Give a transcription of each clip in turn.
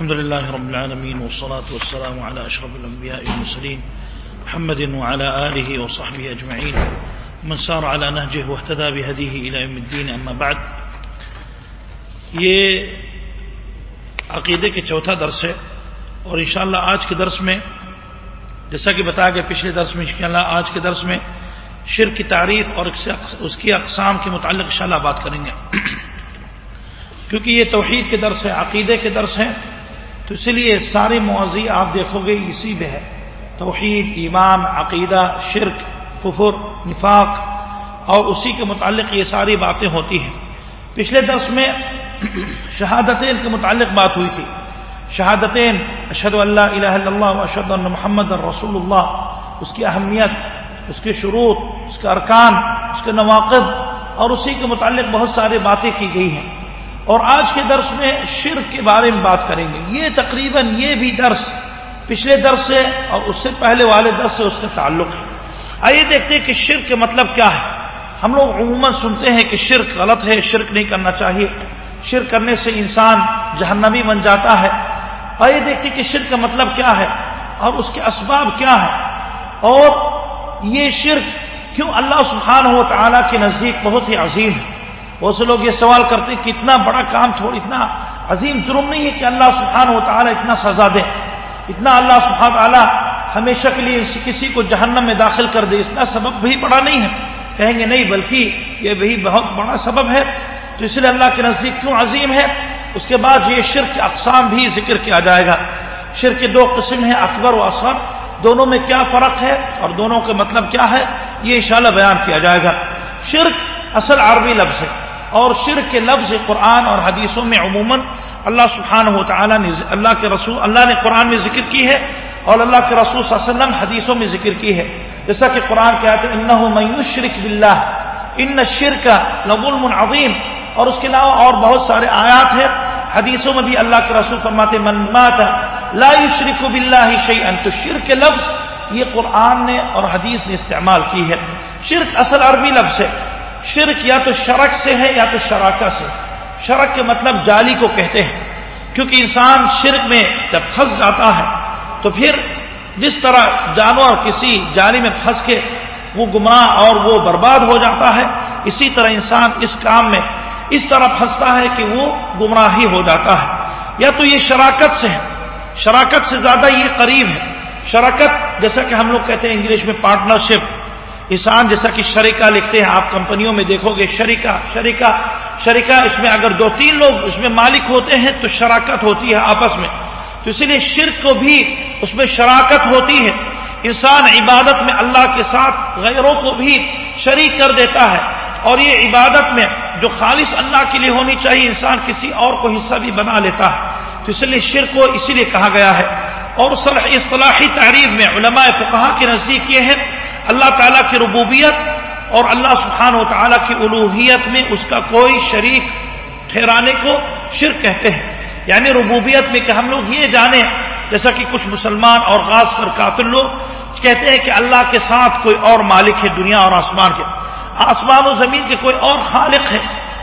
الحمد لله رب العالمين والصلاة والسلام على أشرف الأنبياء والمسلين محمد وعلى آله وصحبه أجمعين من سار على نهجه واهتدى بهديه إلى يوم الدين، أما بعد. یہ عقیدے کے چوتھا درس ہے اور انشاءاللہ آج کے درس میں، جیسا کہ بتایا گیا پچھلے درس میں، انشاءاللہ آج کے درس میں شرک کی تعریف اور اس کی اقسام کے متعلق انشاءاللہ بات کریں گے۔ کیونکہ یہ توحید کے درس ہے عقیدے کے درس ہیں تو اس لیے سارے موضوع آپ دیکھو گے اسی میں ہے۔ توحید، ایمان، عقیدہ، شرک، کفر، نفاق، اور اسی کے متعلق یہ ساری باتیں ہوتی ہیں۔ پچھلے درس میں شہادتین کے متعلق بات ہوئی تھی۔ شہادتین اشد اللہ الہ اللہ اشد محمد الرسول اللہ۔ اس کی اہمیت، اس کے شروط، اس کے ارکان، اس کے نواقب اور اسی کے متعلق بہت ساری باتیں کی گئی ہیں۔ اور آج کے درس میں شرک کے بارے میں بات کریں گے۔ یہ تقریباً یہ بھی درس پچھلے درس سے اور اس سے پہلے والے درس سے اس کا تعلق ہے۔ آئیے دیکھتے ہیں کہ شرک کے مطلب کیا ہے۔ ہم لوگ عموماً سنتے ہیں کہ شرک غلط ہے، شرک نہیں کرنا چاہیے۔ شرک کرنے سے انسان جہنمی بن جاتا ہے۔ آئیے دیکھتے کہ شرک کا مطلب کیا ہے اور اس کے اسباب کیا ہے اور یہ شرک کیوں اللہ سبحانہ و تعالیٰ کے نزدیک بہت ہی عظیم ہے؟ بہت سے لوگ یہ سوال کرتے ہیں کہ اتنا بڑا کام تھوڑا اتنا عظیم جرم نہیں ہے کہ اللہ سبحانہ و تعالیٰ اتنا سزا دے۔ اتنا اللہ سبحانہ تعالیٰ ہمیشہ کے لیے کسی کو جہنم میں داخل کر دے۔ اتنا سبب بھی بڑا نہیں ہے۔ کہیں گے نہیں، بلکہ یہ بھی بہت بڑا سبب ہے۔ تو اس لیے اللہ کے نزدیک کیوں عظیم ہے؟ اس کے بعد یہ شرک کے اقسام بھی ذکر کیا جائے گا۔ شرک کے دو قسم ہیں، اکبر و اصغر۔ دونوں میں کیا فرق ہے اور دونوں کا مطلب کیا ہے؟ یہ انشاءاللہ بیان کیا جائے گا۔ شرک اصل عربی لفظ ہے۔ اور شرک کے لفظ قرآن اور حدیثوں میں عموماً اللہ سبحانہ و تعالیٰ نے اللہ کے رسول اللہ نے قرآن میں ذکر کی ہے اور اللہ کے رسول صلی اللہ علیہ وسلم حدیثوں میں ذکر کی ہے۔ جیسا کہ قرآن کے آتے ان شرک بلّہ ان شرک لغلم عظیم۔ اور اس کے علاوہ اور بہت سارے آیات ہیں۔ حدیثوں میں بھی اللہ کے رسول فرماتے من مات لا شرک بلّہ شعی ان تو شرک کے لفظ یہ قرآن نے اور حدیث نے استعمال کی ہے۔ شرک اصل عربی لفظ ہے۔ شرک یا تو شرک سے ہے یا تو شراکہ سے شرک کے مطلب جالی کو کہتے ہیں۔ کیونکہ انسان شرک میں جب پھنس جاتا ہے، تو پھر جس طرح جانور کسی جالی میں پھنس کے وہ گمراہ اور وہ برباد ہو جاتا ہے۔ اسی طرح انسان اس کام میں اس طرح پھنستا ہے کہ وہ گمراہی ہو جاتا ہے۔ یا تو یہ شراکت سے ہے۔ شراکت سے زیادہ یہ قریب ہے۔ شراکت جیسا کہ ہم لوگ کہتے ہیں انگلش میں پارٹنرشپ انسان جیسا کہ شریکہ لکھتے ہیں، آپ کمپنیوں میں دیکھو گے، شریکہ شریکہ شریکہ، اس میں اگر دو تین لوگ، اس میں مالک ہوتے ہیں تو شراکت ہوتی ہے آپس میں۔ تو اسی لیے شرک کو بھی اس میں شراکت ہوتی ہے۔ انسان عبادت میں اللہ کے ساتھ غیروں کو بھی شریک کر دیتا ہے۔ اور یہ عبادت میں جو خالص اللہ کے لیے ہونی چاہیے، انسان کسی اور کو حصہ بھی بنا لیتا ہے۔ تو اس لیے شرک کو اسی لیے کہا گیا ہے۔ اور اصطلاحی تعریف میں علماء فقہ کے نزدیک یہ ہے اللہ تعالیٰ کی ربوبیت اور اللہ سبحانہ و تعالیٰ کی الوحیت میں اس کا کوئی شریک ٹھہرانے کو شرک کہتے ہیں۔ یعنی ربوبیت میں کہ ہم لوگ یہ جانیں، جیسا کہ کچھ مسلمان اور خاص کر کافر لوگ کہتے ہیں کہ اللہ کے ساتھ کوئی اور مالک ہے دنیا اور آسمان کے۔ آسمان و زمین کے کوئی اور خالق ہے۔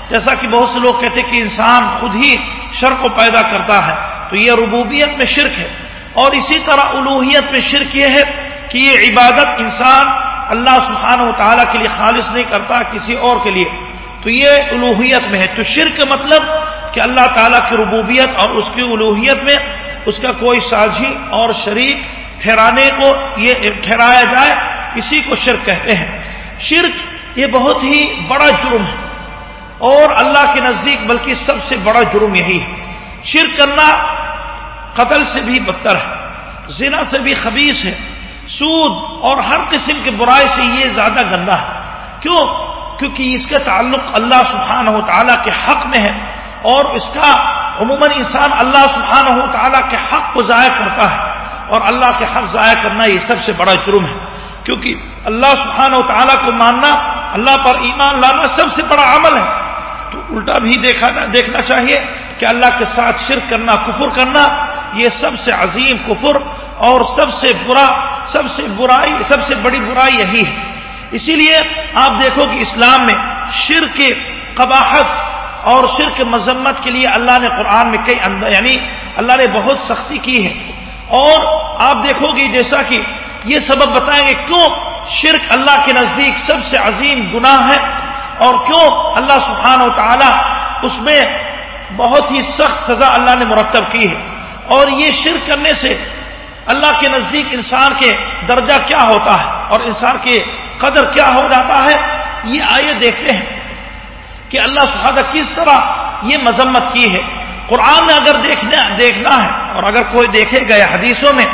جیسا کہ بہت سے لوگ کہتے ہیں کہ انسان خود ہی شر کو پیدا کرتا ہے۔ تو یہ ربوبیت میں شرک ہے۔ اور اسی طرح الوحیت میں شرک یہ ہے کہ یہ عبادت انسان اللہ سبحانہ و تعالیٰ کے لیے خالص نہیں کرتا کسی اور کے لیے۔ تو یہ الوحیت میں ہے۔ تو شرک مطلب کہ اللہ تعالیٰ کی ربوبیت اور اس کی الوحیت میں اس کا کوئی سازی اور شریک ٹھہرانے کو یہ ٹھہرایا جائے، اسی کو شرک کہتے ہیں۔ شرک یہ بہت ہی بڑا جرم ہے۔ اور اللہ کے نزدیک بلکہ سب سے بڑا جرم یہی ہے۔ شرک کرنا قتل سے بھی بدتر ہے، زنا سے بھی خبیص ہے۔ سود اور ہر قسم کے برائی سے یہ زیادہ گندا ہے۔ کیوں؟ کیونکہ اس کا تعلق اللہ سبحانہ و تعالیٰ کے حق میں ہے اور اس کا عموماً انسان اللہ سبحانہ و تعالیٰ کے حق کو ضائع کرتا ہے اور اللہ کے حق ضائع کرنا یہ سب سے بڑا جرم ہے۔ کیونکہ اللہ سبحانہ و تعالیٰ کو ماننا، اللہ پر ایمان لانا سب سے بڑا عمل ہے۔ تو الٹا بھی دیکھا دیکھنا چاہیے کہ اللہ کے ساتھ شرک کرنا، کفر کرنا، یہ سب سے عظیم کفر اور سب سے برا، سب سے برائی، سب سے بڑی برائی یہی ہے۔ اسی لیے آپ دیکھو کہ اسلام میں شرک کے قباحت اور شرک مذمت کے لیے اللہ نے قرآن میں کئی اندر یعنی اللہ نے بہت سختی کی ہے۔ اور آپ دیکھو گے جیسا کہ یہ سبب بتائیں گے کیوں شرک اللہ کے نزدیک سب سے عظیم گناہ ہے اور کیوں اللہ سبحانہ و تعالی اس میں بہت ہی سخت سزا اللہ نے مرتب کی ہے۔ اور یہ شرک کرنے سے اللہ کے نزدیک انسان کے درجہ کیا ہوتا ہے اور انسان کے قدر کیا ہو جاتا ہے، یہ آئیے دیکھتے ہیں کہ اللہ سبحانہ کس طرح یہ مذمت کی ہے۔ قرآن میں اگر دیکھنا دیکھنا ہے اور اگر کوئی دیکھے گا حدیثوں میں،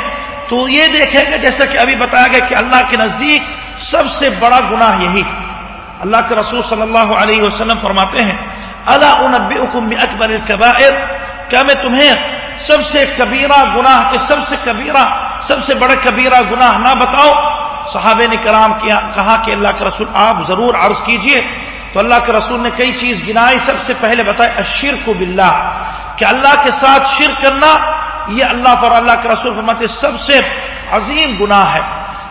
تو یہ دیکھے گا جیسا کہ ابھی بتایا گیا کہ اللہ کے نزدیک سب سے بڑا گناہ یہی اللہ کے رسول صلی اللہ علیہ وسلم فرماتے ہیں اللہ حکم اکبر القبائر کیا میں تمہیں سب سے کبیرہ گناہ کے سب سے کبیرہ، سب سے بڑا کبیرہ گناہ نہ بتاؤ۔ صحابہ نے کرام کیا کہا کہ اللہ کے رسول، آپ ضرور عرض کیجیے۔ تو اللہ کے رسول نے کئی چیز گنائی سب سے پہلے بتائے اشر کو بلّہ کہ اللہ کے ساتھ شرک کرنا، یہ اللہ پر اللہ کے رسول فرماتے، سب سے عظیم گناہ ہے۔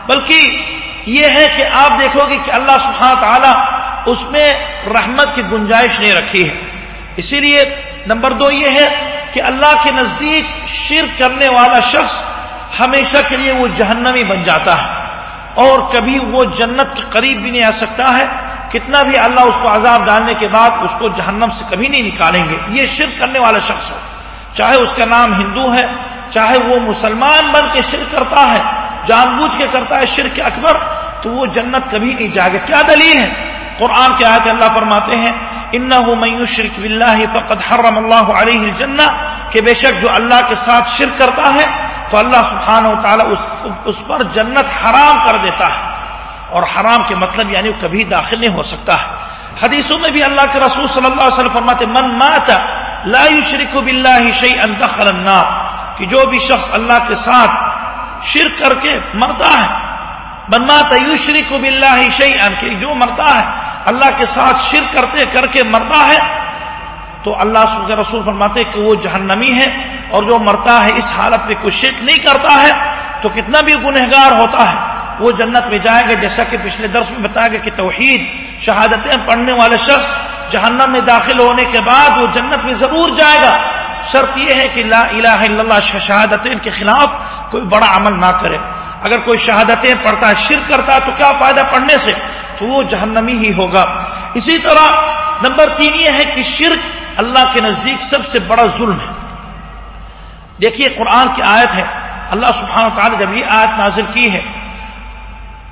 بلکہ یہ ہے کہ آپ دیکھو گے کہ اللہ سبحانہ تعالیٰ اس میں رحمت کی گنجائش نہیں رکھی ہے۔ اسی لیے نمبر دو یہ ہے کہ اللہ کے نزدیک شرک کرنے والا شخص ہمیشہ کے لیے وہ جہنمی بن جاتا ہے اور کبھی وہ جنت کے قریب بھی نہیں آ سکتا ہے۔ کتنا بھی اللہ اس کو عذاب ڈالنے کے بعد اس کو جہنم سے کبھی نہیں نکالیں گے۔ یہ شرک کرنے والا شخص ہو۔ چاہے اس کا نام ہندو ہے، چاہے وہ مسلمان بن کے شرک کرتا ہے، جان بوجھ کے کرتا ہے شرک اکبر، تو وہ جنت کبھی نہیں جائے گا۔ کیا دلیل ہے؟ قرآن کے آیت اللہ فرماتے ہیں ان میو شرک بلّہ فقط حرم اللہ علیہ الجنہ کہ بے شک جو اللہ کے ساتھ شرک کرتا ہے، تو اللہ سبحانہ و تعالیٰ اس پر جنت حرام کر دیتا ہے۔ اور حرام کے مطلب یعنی وہ کبھی داخل نہیں ہو سکتا۔ ہے حدیثوں میں بھی اللہ کے رسول صلی اللہ علیہ وسلم فرماتے، من مات، لا يشرك بالله شيئا دخل النار. کہ جو بھی شخص اللہ کے ساتھ شرک کر کے مرتا ہے، من مات يشرك بالله شيئا. کہ جو مرتا ہے اللہ کے ساتھ شرک کرتے کر کے مرتا ہے تو اللہ کے رسول فرماتے کہ وہ جہنمی ہے اور جو مرتا ہے اس حالت میں کوئی شرک نہیں کرتا ہے تو کتنا بھی گنہگار ہوتا ہے وہ جنت میں جائے گا، جیسا کہ پچھلے درس میں بتایا گیا کہ توحید، شہادتیں پڑھنے والے شخص جہنم میں داخل ہونے کے بعد وہ جنت میں ضرور جائے گا۔ شرط یہ ہے کہ لا الہ الا اللہ شہادتیں کے خلاف کوئی بڑا عمل نہ کرے۔ اگر کوئی شہادتیں پڑھتا ہے، شرک کرتا ہے، تو کیا فائدہ پڑھنے سے؟ تو وہ جہنمی ہی ہوگا۔ اسی طرح نمبر تین یہ ہے کہ شرک اللہ کے نزدیک سب سے بڑا ظلم ہے۔ دیکھیے، قرآن کی آیت ہے۔ اللہ سبحانہ و تعالی جب یہ آیت نازل کی ہے،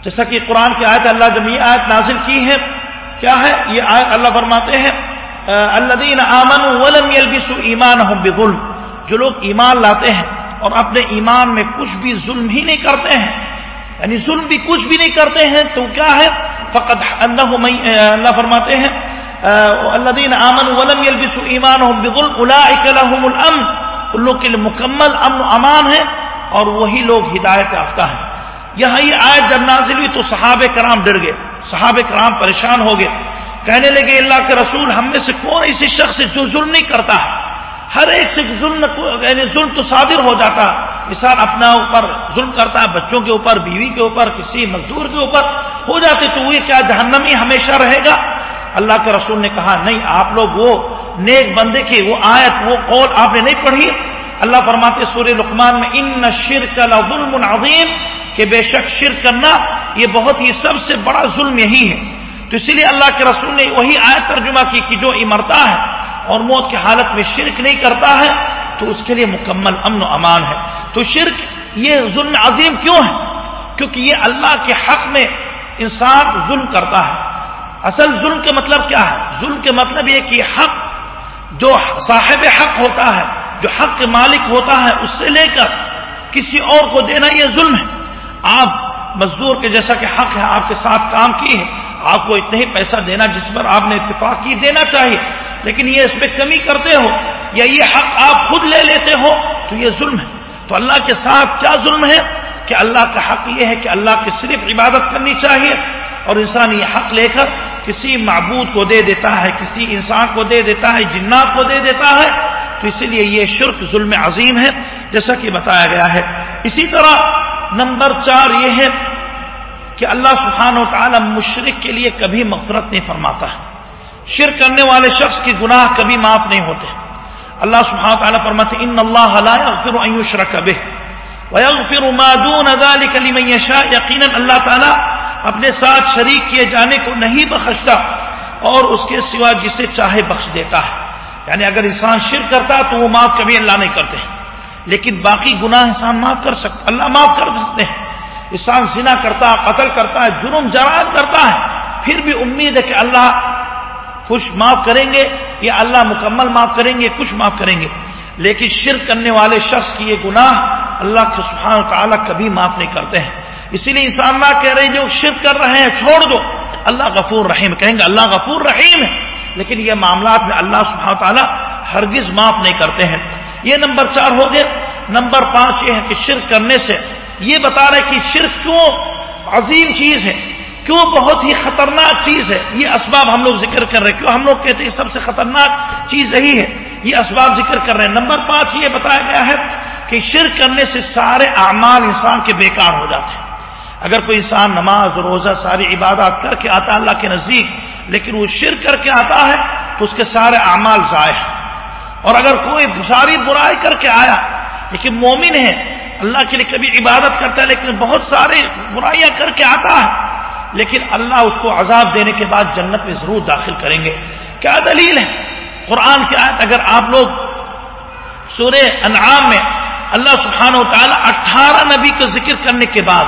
جیسا کہ قرآن کی آیت اللہ جب یہ آیت نازل کی ہے، کیا ہے؟ یہ آیت اللہ فرماتے ہیں اللہ آمن ولم ایمان بظلم۔ جو لوگ ایمان لاتے ہیں اور اپنے ایمان میں کچھ بھی ظلم ہی نہیں کرتے ہیں۔ یعنی ظلم بھی کچھ بھی نہیں کرتے ہیں، تو کیا ہے؟ فقط اللہ اللہ فرماتے ہیں اللہ آمن ولم یلبسو ایمان بظلم لهم الامن۔ ان لوگ کے لیے مکمل امن و امان ہے اور وہی لوگ ہدایت یافتہ ہیں۔ یہاں یہ آیت جب نازل ہوئی تو صحابہ کرام ڈر گئے، صحابہ کرام پریشان ہو گئے۔ کہنے لگے، اللہ کے رسول ہم میں سے کون ایسی شخص جو ظلم نہیں کرتا؟ ہے ہر ایک سے ظلم یعنی ظلم تو صادر ہو جاتا۔ مثال اپنا اوپر ظلم کرتا ہے بچوں کے اوپر، بیوی کے اوپر، کسی مزدور کے اوپر۔ ہو جاتے تو وہ کیا جہنمی ہمیشہ رہے گا؟ اللہ کے رسول نے کہا، نہیں، آپ لوگ وہ نیک بندے کی وہ آیت، وہ قول آپ نے نہیں پڑھی۔ اللہ فرماتے سورہ لقمان میں ان شرک ظلم عظیم کہ بے شک شرک کرنا یہ بہت ہی سب سے بڑا ظلم یہی ہے۔ تو اسی لیے اللہ کے رسول نے وہی آیت ترجمہ کی کہ جو امرتا ہے اور موت کی حالت میں شرک نہیں کرتا ہے، تو اس کے لیے مکمل امن و امان ہے۔ تو شرک یہ ظلم عظیم کیوں ہے؟ کیونکہ یہ اللہ کے حق میں انسان ظلم کرتا ہے۔ اصل ظلم کے مطلب کیا ہے؟ ظلم کے مطلب یہ کہ حق جو صاحب حق ہوتا ہے، جو حق کے مالک ہوتا ہے، اس سے لے کر کسی اور کو دینا یہ ظلم ہے۔ آپ مزدور کے جیسا کہ حق ہے، آپ کے ساتھ کام کی ہے، آپ کو اتنے ہی پیسہ دینا جس پر آپ نے اتفاق کی، دینا چاہیے۔ لیکن یہ اس پہ کمی کرتے ہو یا یہ حق آپ خود لے لیتے ہو تو یہ ظلم ہے۔ تو اللہ کے ساتھ کیا ظلم ہے؟ کہ اللہ کا حق یہ ہے کہ اللہ کی صرف عبادت کرنی چاہیے اور انسان یہ حق لے کر کسی معبود کو دے دیتا ہے، کسی انسان کو دے دیتا ہے، جنات کو دے دیتا ہے۔ تو اسی لیے یہ شرک ظلم عظیم ہے، جیسا کہ بتایا گیا ہے۔ اسی طرح نمبر چار یہ ہے کہ اللہ سبحانہ و تعالی مشرق کے لیے کبھی مغفرت نہیں فرماتا۔ ہے شرک کرنے والے شخص کے گناہ کبھی معاف نہیں ہوتے۔ اللہ سبحانہ تعالیٰ فرماتے ان اللہ لا يغفر ان يشرك به۔ ويغفر ما دون ذلك لمن يشاء۔ یقینا اللہ تعالیٰ اپنے ساتھ شریک کیے جانے کو نہیں بخشتا اور اس کے سوا جسے چاہے بخش دیتا ہے۔ یعنی اگر انسان شرک کرتا تو وہ معاف کبھی اللہ نہیں کرتے۔ لیکن باقی گناہ انسان معاف کر سکتا اللہ معاف کر سکتے ہیں۔ انسان زنا کرتا، قتل کرتا ہے جرم، جرائم کرتا ہے۔ پھر بھی امید ہے کہ اللہ کچھ معاف کریں گے یا اللہ مکمل معاف کریں گے کچھ معاف کریں گے۔ لیکن شرک کرنے والے شخص کی یہ گناہ اللہ کے سبحانہ تعالیٰ کبھی معاف نہیں کرتے ہیں۔ اسی لیے انسان اللہ کہہ رہے جو شرک کر رہے ہیں، چھوڑ دو۔ اللہ غفور رحیم، کہیں گے اللہ غفور رحیم ہے۔ لیکن یہ معاملات میں اللہ سبحانہ تعالیٰ ہرگز معاف نہیں کرتے ہیں۔ یہ نمبر چار ہو گئے نمبر پانچ یہ ہے کہ شرک کرنے سے یہ بتا رہے کہ شرک کیوں عظیم چیز ہے۔ کیوں بہت ہی خطرناک چیز ہے۔ یہ اسباب ہم لوگ ذکر کر رہے ہیں۔ کیوں ہم لوگ کہتے ہیں سب سے خطرناک چیز یہی ہے۔ یہ اسباب ذکر کر رہے ہیں۔ نمبر پانچ یہ بتایا گیا ہے کہ شرک کرنے سے سارے اعمال انسان کے بیکار ہو جاتے ہیں۔ اگر کوئی انسان نماز، روزہ، ساری عبادات کر کے آتا ہے اللہ کے نزدیک، لیکن وہ شرک کر کے آتا ہے، تو اس کے سارے اعمال ضائع ہیں۔ اور اگر کوئی ساری برائی کر کے آیا، لیکن مومن ہے، اللہ کے لیے کبھی عبادت کرتا ہے، لیکن بہت سارے برائیاں کر کے آتا ہے لیکن اللہ اس کو عذاب دینے کے بعد جنت میں ضرور داخل کریں گے۔ کیا دلیل ہے؟ قرآن کی آیت اگر آپ لوگ سورہ انعام میں اللہ سبحانہ و تعالیٰ اٹھارہ نبی کا ذکر کرنے کے بعد،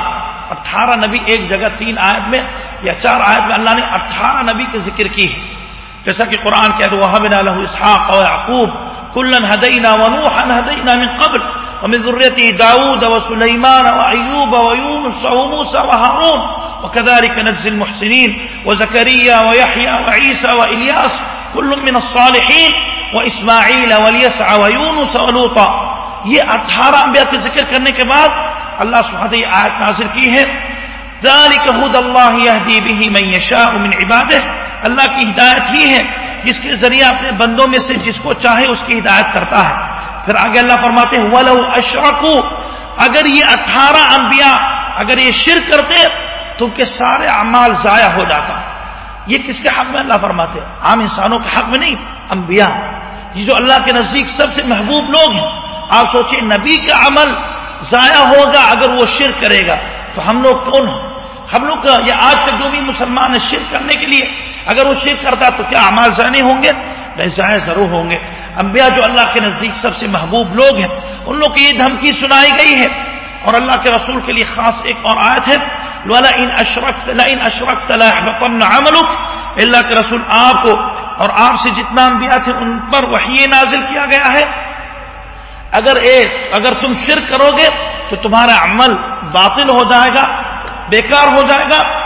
اٹھارہ نبی ایک جگہ تین آیت میں یا چار آیت میں اللہ نے اٹھارہ نبی کا ذکر کی ہے۔ جیسا کہ قرآن کہتے وحبنا له اسحاق و یعقوب کلن هدینا ونوحا هدینا من قبل، ومن ذریته داود وسلیمان وعیوب ویونس وموسى وهارون وكذلك نجزي المحسنين وزكريا ويحيى وعيسى وإلياس كل من الصالحين وإسماعيل واليسع ويونس ولوطا یہ اٹھارہ انبیاء کے ذکر کرنے کے بعد اللہ سبحانہ یہ آیت نازل کی ہے. ذالک حد اللہ یہدی به من یشاء من عباده. اللہ کی ہدایت ہی ہے جس کے ذریعے اپنے بندوں میں سے جس کو چاہے اس کی ہدایت کرتا ہے. پھر آگے اللہ فرماتے ہیں، ولو اشرکو اگر یہ اٹھارہ انبیاء، اگر یہ شرک کرتے تو ان کے سارے اعمال ضائع ہو جاتا یہ کس کے حق میں اللہ فرماتے ہیں؟ عام انسانوں کے حق میں نہیں، انبیاء۔ یہ جو اللہ کے نزدیک سب سے محبوب لوگ ہیں، آپ سوچیں نبی کا عمل ضائع ہوگا اگر وہ شرک کرے گا۔ تو ہم لوگ کون ہیں؟ ہم لوگ یا آج کا جو بھی مسلمان ہے شرک کرنے کے لیے اگر وہ شرک کرتا تو کیا امال ضائع ہوں گے؟ نہیں، ضائع ضرور ہوں گے۔ انبیاء جو اللہ کے نزدیک سب سے محبوب لوگ ہیں، ان لوگ کی یہ دھمکی سنائی گئی ہے۔ اور اللہ کے رسول کے لیے خاص ایک اور آیت ہے ان اشرک عملک اللہ کے رسول آپ کو اور آپ سے جتنا انبیاء تھے ان پر وہی نازل کیا گیا ہے۔ اگر ایک اگر تم شرک کرو گے تو تمہارا عمل باطل ہو جائے گا، بیکار ہو جائے گا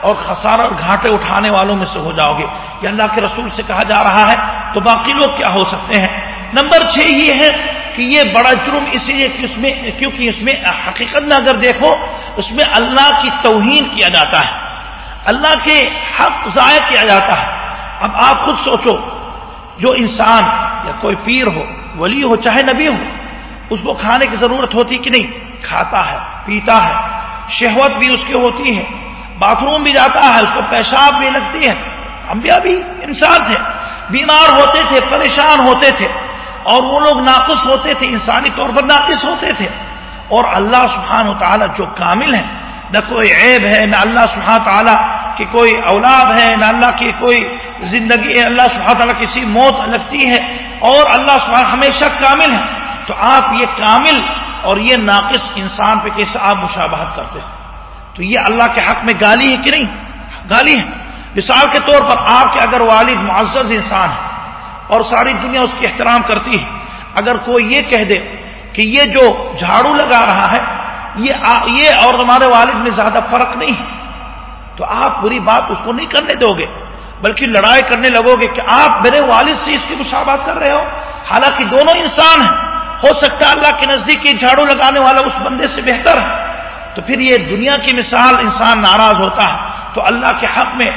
اور خسارہ اور گھاٹے اٹھانے والوں میں سے ہو جاؤ گے۔ یہ اللہ کے رسول سے کہا جا رہا ہے تو باقی لوگ کیا ہو سکتے ہیں؟ نمبر چھ یہ ہے کہ یہ بڑا جرم اسی لیے کہ اس میں کیونکہ اس میں حقیقت میں اگر دیکھو، اس میں اللہ کی توہین کیا جاتا ہے۔ اللہ کے حق ضائع کیا جاتا ہے۔ اب آپ خود سوچو، جو انسان یا کوئی پیر ہو، ولی ہو، چاہے نبی ہو، اس کو کھانے کی ضرورت ہوتی کہ نہیں؟ کھاتا ہے، پیتا ہے، شہوت بھی اس کی ہوتی ہے، باتھ روم بھی جاتا ہے، اس کو پیشاب بھی لگتی ہے۔ انبیاء بھی انسان تھے، بیمار ہوتے تھے، پریشان ہوتے تھے۔ اور وہ لوگ ناقص ہوتے تھے، انسانی طور پر ناقص ہوتے تھے۔ اور اللہ سبحانہ و تعالیٰ جو کامل ہے نہ کوئی عیب ہے، نہ اللہ سبحانہ تعالیٰ کی کوئی اولاد ہے، نہ اللہ کی کوئی زندگی ہے، اللہ سبحانہ تعالیٰ کسی موت لگتی ہے۔ اور اللہ سبحانہ ہمیشہ کامل ہے تو آپ یہ کامل اور یہ ناقص انسان پہ کیسے آپ مشابہت کرتے ہیں؟ تو یہ اللہ کے حق میں گالی ہے کہ نہیں؟ گالی ہے۔ مثال کے طور پر آپ کے اگر والد معزز انسان ہے اور ساری دنیا اس کی احترام کرتی ہے۔ اگر کوئی یہ کہہ دے کہ یہ جو جھاڑو لگا رہا ہے، یہ اور ہمارے والد میں زیادہ فرق نہیں ہے۔ تو آپ پوری بات اس کو نہیں کرنے دو گے، بلکہ لڑائی کرنے لگو گے کہ آپ میرے والد سے اس کی مشابات کر رہے ہو۔ حالانکہ دونوں انسان ہیں۔ ہو سکتا ہے اللہ کے نزدیک یہ جھاڑو لگانے والا اس بندے سے بہتر ہے۔ تو پھر یہ دنیا کی مثال انسان ناراض ہوتا ہے۔ تو اللہ کے حق میں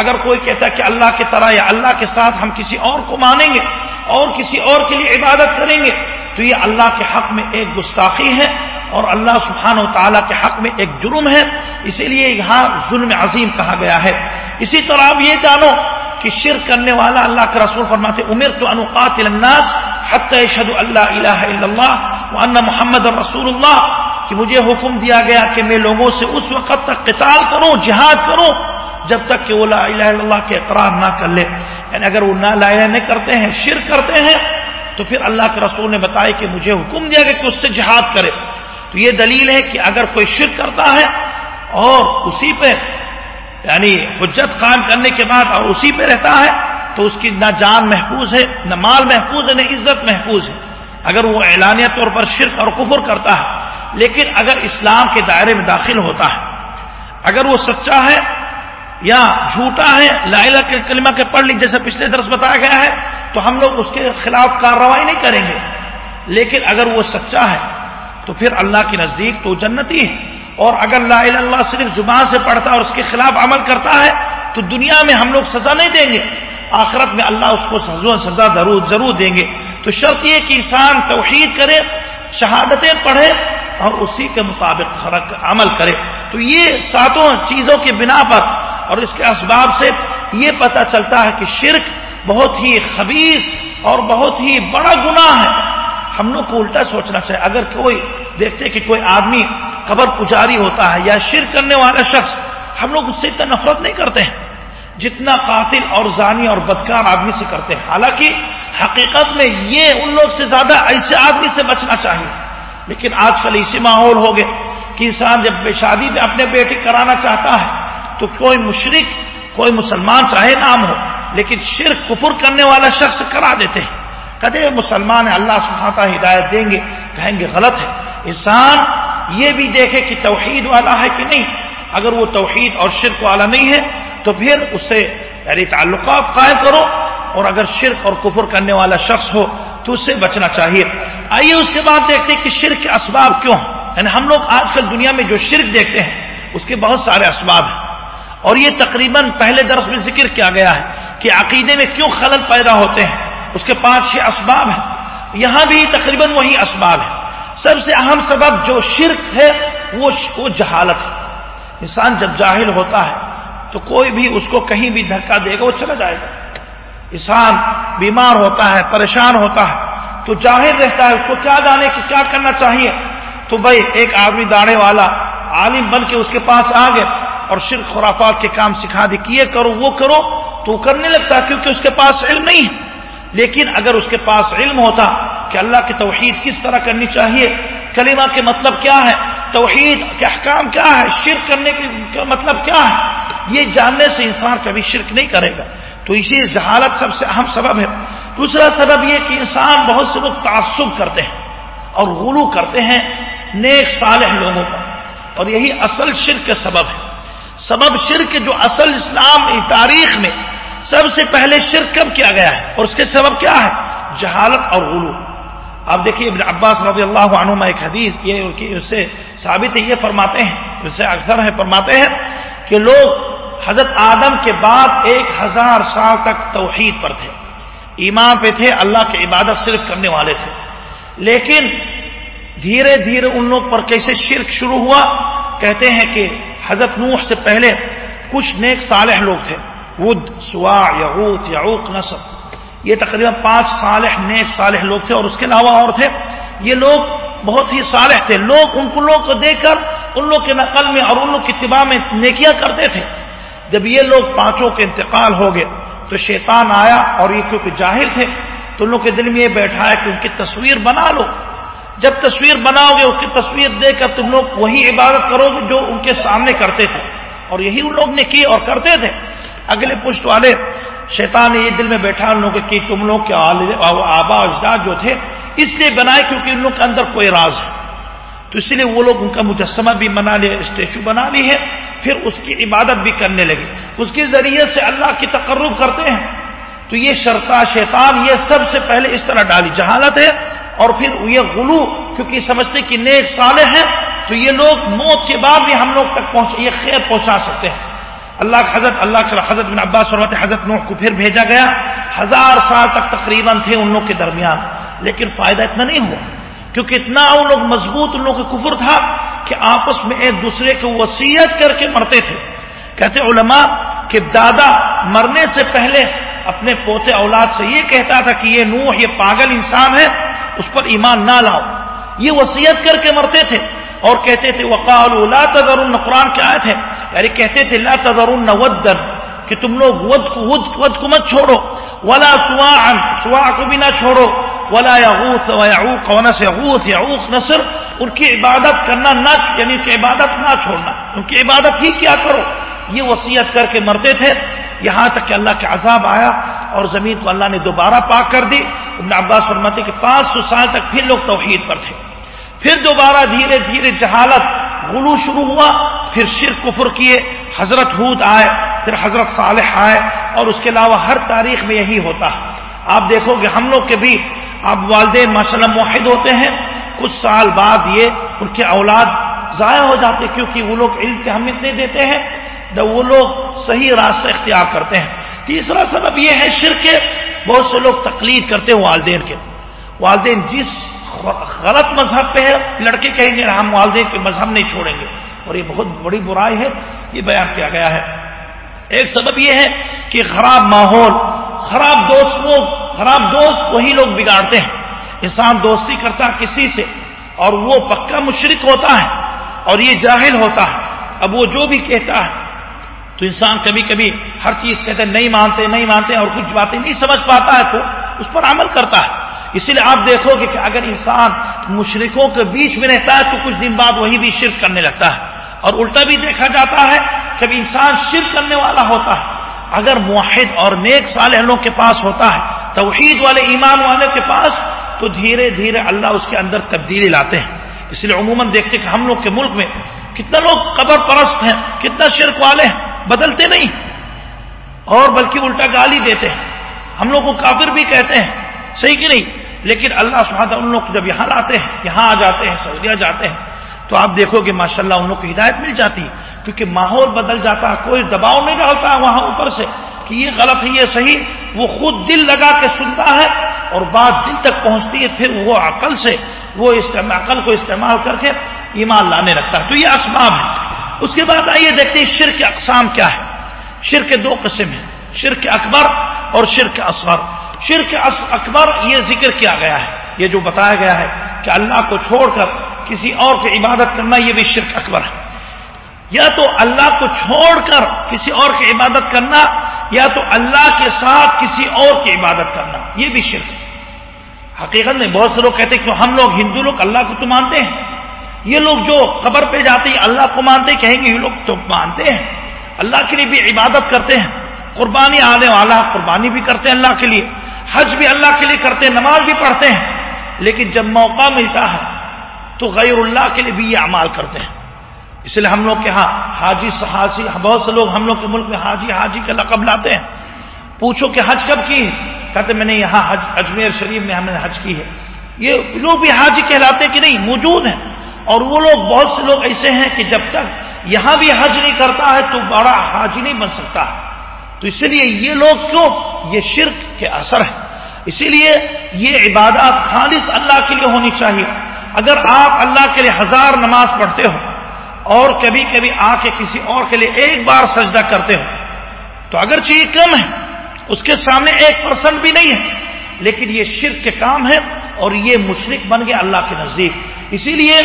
اگر کوئی کہتا ہے کہ اللہ کی طرح یا اللہ کے ساتھ ہم کسی اور کو مانیں گے اور کسی اور کے لیے عبادت کریں گے، تو یہ اللہ کے حق میں ایک گستاخی ہے اور اللہ سبحانہ و تعالیٰ کے حق میں ایک جرم ہے۔ اسی لیے یہاں ظلم عظیم کہا گیا ہے۔ اسی طرح آپ یہ جانو کہ شرک کرنے والا اللہ کے رسول فرماتے عمر تو انوقات الناس شد اللہ الہ الا اللہ ان محمد رسول اللہ کہ مجھے حکم دیا گیا کہ میں لوگوں سے اس وقت تک قتال کروں، جہاد کروں جب تک کہ وہ لا الہ الا اللہ کے اقرار نہ کر لے۔ یعنی اگر وہ نہ لا الہ نہیں کرتے ہیں، شرک کرتے ہیں، تو پھر اللہ کے رسول نے بتایا کہ مجھے حکم دیا گیا کہ اس سے جہاد کرے۔ تو یہ دلیل ہے کہ اگر کوئی شرک کرتا ہے اور اسی پہ یعنی حجت قائم کرنے کے بعد اور اسی پہ رہتا ہے، تو اس کی نہ جان محفوظ ہے، نہ مال محفوظ ہے، نہ عزت محفوظ ہے۔ اگر وہ اعلانیہ طور پر شرک اور کفر کرتا ہے، لیکن اگر اسلام کے دائرے میں داخل ہوتا ہے، اگر وہ سچا ہے یا جھوٹا ہے، لا کے کلمہ کے پڑھ لی، جیسے پچھلے درس بتایا گیا ہے، تو ہم لوگ اس کے خلاف کارروائی نہیں کریں گے۔ لیکن اگر وہ سچا ہے، تو پھر اللہ کے نزدیک تو جنتی ہے۔ اور اگر لا الہ اللہ صرف زبان سے پڑھتا اور اس کے خلاف عمل کرتا ہے، تو دنیا میں ہم لوگ سزا نہیں دیں گے۔ آخرت میں اللہ اس کو سزا ضرور ضرور دیں گے۔ تو شرط یہ کہ انسان توحید کرے شہادتیں پڑھے اور اسی کے مطابق عمل کرے۔ تو یہ ساتوں چیزوں کی بنا پر اور اس کے اسباب سے یہ پتہ چلتا ہے کہ شرک بہت ہی خبیص اور بہت ہی بڑا گناہ ہے۔ ہم لوگ کو الٹا سوچنا چاہیے۔ اگر کوئی دیکھتے کہ کوئی آدمی قبر پجاری ہوتا ہے یا شرک کرنے والا شخص، ہم لوگ اس سے اتنا نفرت نہیں کرتے ہیں۔ جتنا قاتل اور زانی اور بدکار آدمی سے کرتے ہیں۔ حالانکہ حقیقت میں یہ ان لوگ سے زیادہ ایسے آدمی سے بچنا چاہیے۔ لیکن آج کل اسی ماحول ہو گئے کہ انسان جب بے شادی میں اپنے بیٹے کرانا چاہتا ہے تو کوئی مشرق کوئی مسلمان چاہے نام ہو، لیکن شرک، کفر کرنے والا شخص کرا دیتے ہیں۔ کدے مسلمان ہے اللہ سبحانہ ہدایت دیں گے، کہیں گے غلط ہے۔ انسان یہ بھی دیکھے کہ توحید والا ہے کہ نہیں۔ اگر وہ توحید اور شرک والا نہیں ہے تو پھر اس سے یعنی تعلقات قائم کرو اور اگر شرک اور کفر کرنے والا شخص ہو تو اس سے بچنا چاہیے۔ آئیے اس کے بعد دیکھتے کہ شرک کے اسباب کیوں ہیں۔ یعنی ہم لوگ آج کل دنیا میں جو شرک دیکھتے ہیں، اس کے بہت سارے اسباب ہیں۔ اور یہ تقریباً پہلے درس میں ذکر کیا گیا ہے کہ عقیدے میں کیوں خلل پیدا ہوتے ہیں۔ اس کے پانچ چھ اسباب ہیں۔ یہاں بھی تقریباً وہی اسباب ہے سب سے اہم سبب جو شرک ہے، وہ وہ جہالت ہے۔ انسان جب جاہل ہوتا ہے تو کوئی بھی اس کو کہیں بھی دھکا دے گا، وہ چلا جائے گا۔ انسان بیمار ہوتا ہے، پریشان ہوتا ہے۔ تو جاہل رہتا ہے، اس کو کیا جانے کہ کیا کرنا چاہیے؟ تو بھائی، ایک آدمی داڑے والا عالم بن کے اس کے پاس آ گئے اور شرک خرافات کے کام سکھا دی کہ یہ کرو، وہ کرو، تو وہ کرنے لگتا کیونکہ اس کے پاس علم نہیں ہے۔ لیکن اگر اس کے پاس علم ہوتا کہ اللہ کی توحید کس طرح کرنی چاہیے، کلمہ کے مطلب کیا ہے؟ توحید کے احکام کیا ہے شرک کرنے کے مطلب کیا ہے؟ یہ جاننے سے انسان کبھی شرک نہیں کرے گا۔ تو اسی جہالت سب سے اہم سبب ہے۔ دوسرا سبب یہ کہ انسان بہت سے لوگ تعصب کرتے ہیں اور غلو کرتے ہیں نیک صالح لوگوں پر۔ اور یہی اصل شرک کا سبب ہے۔ سبب شرک جو اصل اسلام تاریخ میں سب سے پہلے شرک کب کیا گیا ہے؟ اور اس کے سبب کیا ہے؟ جہالت اور غلو۔ آپ دیکھیے ابن عباس رضی اللہ عنہ ایک حدیث، یہ اس سے ثابت ہے، یہ فرماتے ہیں، اس سے اکثر ہے، فرماتے ہیں کہ لوگ حضرت آدم کے بعد ایک ہزار سال تک توحید پر تھے۔ ایمان پہ تھے، اللہ کی عبادت صرف کرنے والے تھے۔ لیکن دھیرے دھیرے ان لوگ پر کیسے شرک شروع ہوا؟ کہتے ہیں کہ حضرت نوح سے پہلے کچھ نیک صالح لوگ تھے۔ ود، سوا یعوت یعوق، نصب۔ یہ تقریباً پانچ صالح نیک صالح لوگ تھے اور اس کے علاوہ اور تھے۔ یہ لوگ بہت ہی صالح تھے۔ لوگ ان کو لوگ کو دیکھ کر، ان لوگ کے نقل میں اور ان لوگ کی اتباع میں نیکیاں کرتے تھے۔ جب یہ لوگ پانچوں کے انتقال ہو گئے تو شیطان آیا اور یہ کیونکہ جاہر تھے، تو ان لوگ کے دل میں یہ بیٹھا ہے کہ ان کی تصویر بنا لو۔ جب تصویر بناؤ گے اس کی تصویر دیکھ کر تم لوگ وہی عبادت کرو گے جو ان کے سامنے کرتے تھے۔ اور یہی ان لوگ نے کی اور کرتے تھے۔ اگلے پشت والے شیطان نے یہ دل میں بیٹھا ان لوگ کہ تم لوگ کے آبا اجداد جو تھے، اس لیے بنائے کیونکہ ان لوگ کے اندر کوئی راز ہے۔ تو اس لیے وہ لوگ ان کا مجسمہ بھی بنا لیا، اسٹیچو بنا لی ہے، پھر اس کی عبادت بھی کرنے لگے۔ اس کے ذریعے سے اللہ کی تقرب کرتے ہیں۔ تو یہ شرطا شیطان، یہ سب سے پہلے اس طرح ڈالی۔ جہالت ہے اور پھر یہ غلو، کیونکہ سمجھتے کہ نیک سالے ہیں، تو یہ لوگ موت کے بعد بھی ہم لوگ تک پہنچ یہ خیر پہنچا سکتے ہیں۔ اللہ کا حضرت اللہ کے حضرت بن عباس فرماتے حضرت نوح کو پھر بھیجا گیا۔ ہزار سال تک تقریباً تھے ان لوگ کے درمیان، لیکن فائدہ اتنا نہیں ہوا۔ کیونکہ اتنا وہ لوگ مضبوط، ان لوگوں کا کفر تھا کہ آپس میں ایک دوسرے کو وسیعت کر کے مرتے تھے۔ کہتے علماء کہ دادا مرنے سے پہلے اپنے پوتے اولاد سے یہ کہتا تھا کہ یہ نوح، یہ پاگل انسان ہے، اس پر ایمان نہ لاؤ۔ یہ وسیعت کر کے مرتے تھے۔ اور کہتے تھے وقال لا تذرن، قرآن کے آئے تھے یعنی کہتے تھے لا تذرن ودن کہ تم لوگ ود کو ود, ود کو مت چھوڑو ولا سواعا سواع کو بھی نہ چھوڑو ولا یغوث و یعوق و نصر یغوث یعوق نصر ان کی عبادت کرنا نہ یعنی کہ عبادت نہ چھوڑنا ان کی عبادت ہی کیا کرو یہ وصیت کر کے مرتے تھے یہاں تک کہ اللہ کے عذاب آیا اور زمین کو اللہ نے دوبارہ پاک کر دی ابن عباس فرماتے کہ پانچ سو سال تک پھر لوگ توحید پر تھے پھر دوبارہ دھیرے دھیرے جہالت غلو شروع ہوا، پھر شرک کفر کیے، حضرت حود آئے، پھر حضرت صالح آئے، اور اس کے علاوہ ہر تاریخ میں یہی ہوتا۔ ہے آپ دیکھو کہ ہم لوگ کے بھی آپ والدین ماشاء اللہ معاہد ہوتے ہیں۔ کچھ سال بعد یہ ان کے اولاد ضائع ہو جاتے کیونکہ وہ لوگ علم کے اہمیت نہیں دیتے ہیں جب وہ لوگ صحیح راستہ اختیار کرتے ہیں۔ تیسرا سبب یہ ہے شرک کے، بہت سے لوگ تقلید کرتے ہیں والدین کے۔ والدین جس غلط مذہب پہ ہے۔ لڑکے کہیں گے ہم والدین کے مذہب نہیں چھوڑیں گے۔ اور یہ بہت بڑی برائی ہے۔ یہ بیان کیا گیا ہے۔ ایک سبب یہ ہے کہ خراب ماحول، خراب دوست لوگ، خراب دوست وہی لوگ بگاڑتے ہیں۔ انسان دوستی کرتا کسی سے اور وہ پکا مشرق ہوتا ہے اور یہ جاہل ہوتا ہے۔ اب وہ جو بھی کہتا ہے، تو انسان کبھی کبھی ہر چیز کہتے ہیں، نہیں مانتے نہیں مانتے اور کچھ باتیں نہیں سمجھ پاتا ہے تو اس پر عمل کرتا ہے۔ اسی لیے آپ دیکھو گے کہ اگر انسان مشرقوں کے بیچ میں رہتا ہے تو کچھ دن بعد وہی بھی شرک کرنے لگتا ہے اور الٹا بھی دیکھا جاتا ہے کبھی انسان شرک کرنے والا ہوتا ہے، اگر معاہد اور نیک صالح کے پاس ہوتا ہے، توحید والے، ایمان والے کے پاس، تو دھیرے دھیرے اللہ اس کے اندر تبدیلی لاتے ہیں۔ اس لیے عموماً دیکھتے کہ ہم لوگ کے ملک میں کتنا لوگ قبر پرست ہیں، کتنا شرک والے ہیں، بدلتے نہیں۔ اور بلکہ الٹا گالی دیتے ہیں۔ ہم لوگ کو کافر بھی کہتے ہیں۔ صحیح کہ نہیں؟ لیکن اللہ سبحانہ ان لوگ جب یہاں آتے ہیں، یہاں آ جاتے ہیں، سعودیہ جاتے ہیں، تو آپ دیکھو گے ماشاء اللہ ان لوگ کو ہدایت مل جاتی ہے۔ کیونکہ ماحول بدل جاتا ہے، کوئی دباؤ نہیں ڈالتا ہے وہاں اوپر سے کہ یہ غلط ہے، یہ صحیح۔ وہ خود دل لگا کے سنتا ہے اور بات دل تک پہنچتی ہے، پھر وہ عقل سے، وہ عقل کو استعمال کر کے ایمان لانے لگتا ہے۔ تو یہ اسباب ہے اس کے بعد آئیے دیکھتے ہیں شرک اقسام کیا ہے۔ شرک دو قسم ہیں، شرک اکبر اور شرک اصغر۔ شرک اکبر، یہ ذکر کیا گیا ہے۔ یہ جو بتایا گیا ہے کہ اللہ کو چھوڑ کر کسی اور کی عبادت کرنا، یہ بھی شرک اکبر ہے۔ یا تو اللہ کو چھوڑ کر کسی اور کی عبادت کرنا، یا تو اللہ کے ساتھ کسی اور کی عبادت کرنا، یہ بھی شرک ہے۔ حقیقت میں بہت سے لوگ کہتے ہیں کہ ہم لوگ ہندو لوگ اللہ کو تو مانتے ہیں۔ یہ لوگ جو قبر پہ جاتے ہیں، اللہ کو مانتے کہیں گے یہ لوگ تو مانتے ہیں۔ اللہ کے لیے بھی عبادت کرتے ہیں۔ قربانی آنے والا، قربانی بھی کرتے ہیں اللہ کے لیے۔ حج بھی اللہ کے لیے کرتے ہیں، نماز بھی پڑھتے ہیں، لیکن جب موقع ملتا ہے تو غیر اللہ کے لیے بھی یہ اعمال کرتے ہیں۔ اس لیے ہم لوگ کے ہاں حاجی حاجی، بہت سے لوگ ہم لوگ کے ملک میں حاجی حاجی کا لقب لاتے ہیں۔ پوچھو کہ حج کب کی ہے؟ کہتے میں نے یہاں حج، اجمیر شریف میں ہم نے حج کی ہے۔ یہ لوگ بھی حاجی کہلاتے کہ نہیں، موجود ہیں۔ اور وہ لوگ، بہت سے لوگ ایسے ہیں کہ جب تک یہاں بھی حج نہیں کرتا ہے تو بڑا حاجی نہیں بن سکتا۔ تو اسی لیے یہ لوگ کیوں یہ شرک کے اثر ہے اسی لیے یہ عبادات خالص اللہ کے لیے ہونی چاہیے۔ اگر آپ اللہ کے لیے ہزار نماز پڑھتے ہو اور کبھی کبھی آ کے کسی اور کے لیے ایک بار سجدہ کرتے ہو، تو اگرچہ یہ کم ہے، اس کے سامنے ایک پرسنٹ بھی نہیں ہے، لیکن یہ شرک کے کام ہے اور یہ مشرق بن گیا اللہ کے نزدیک۔ اسی لیے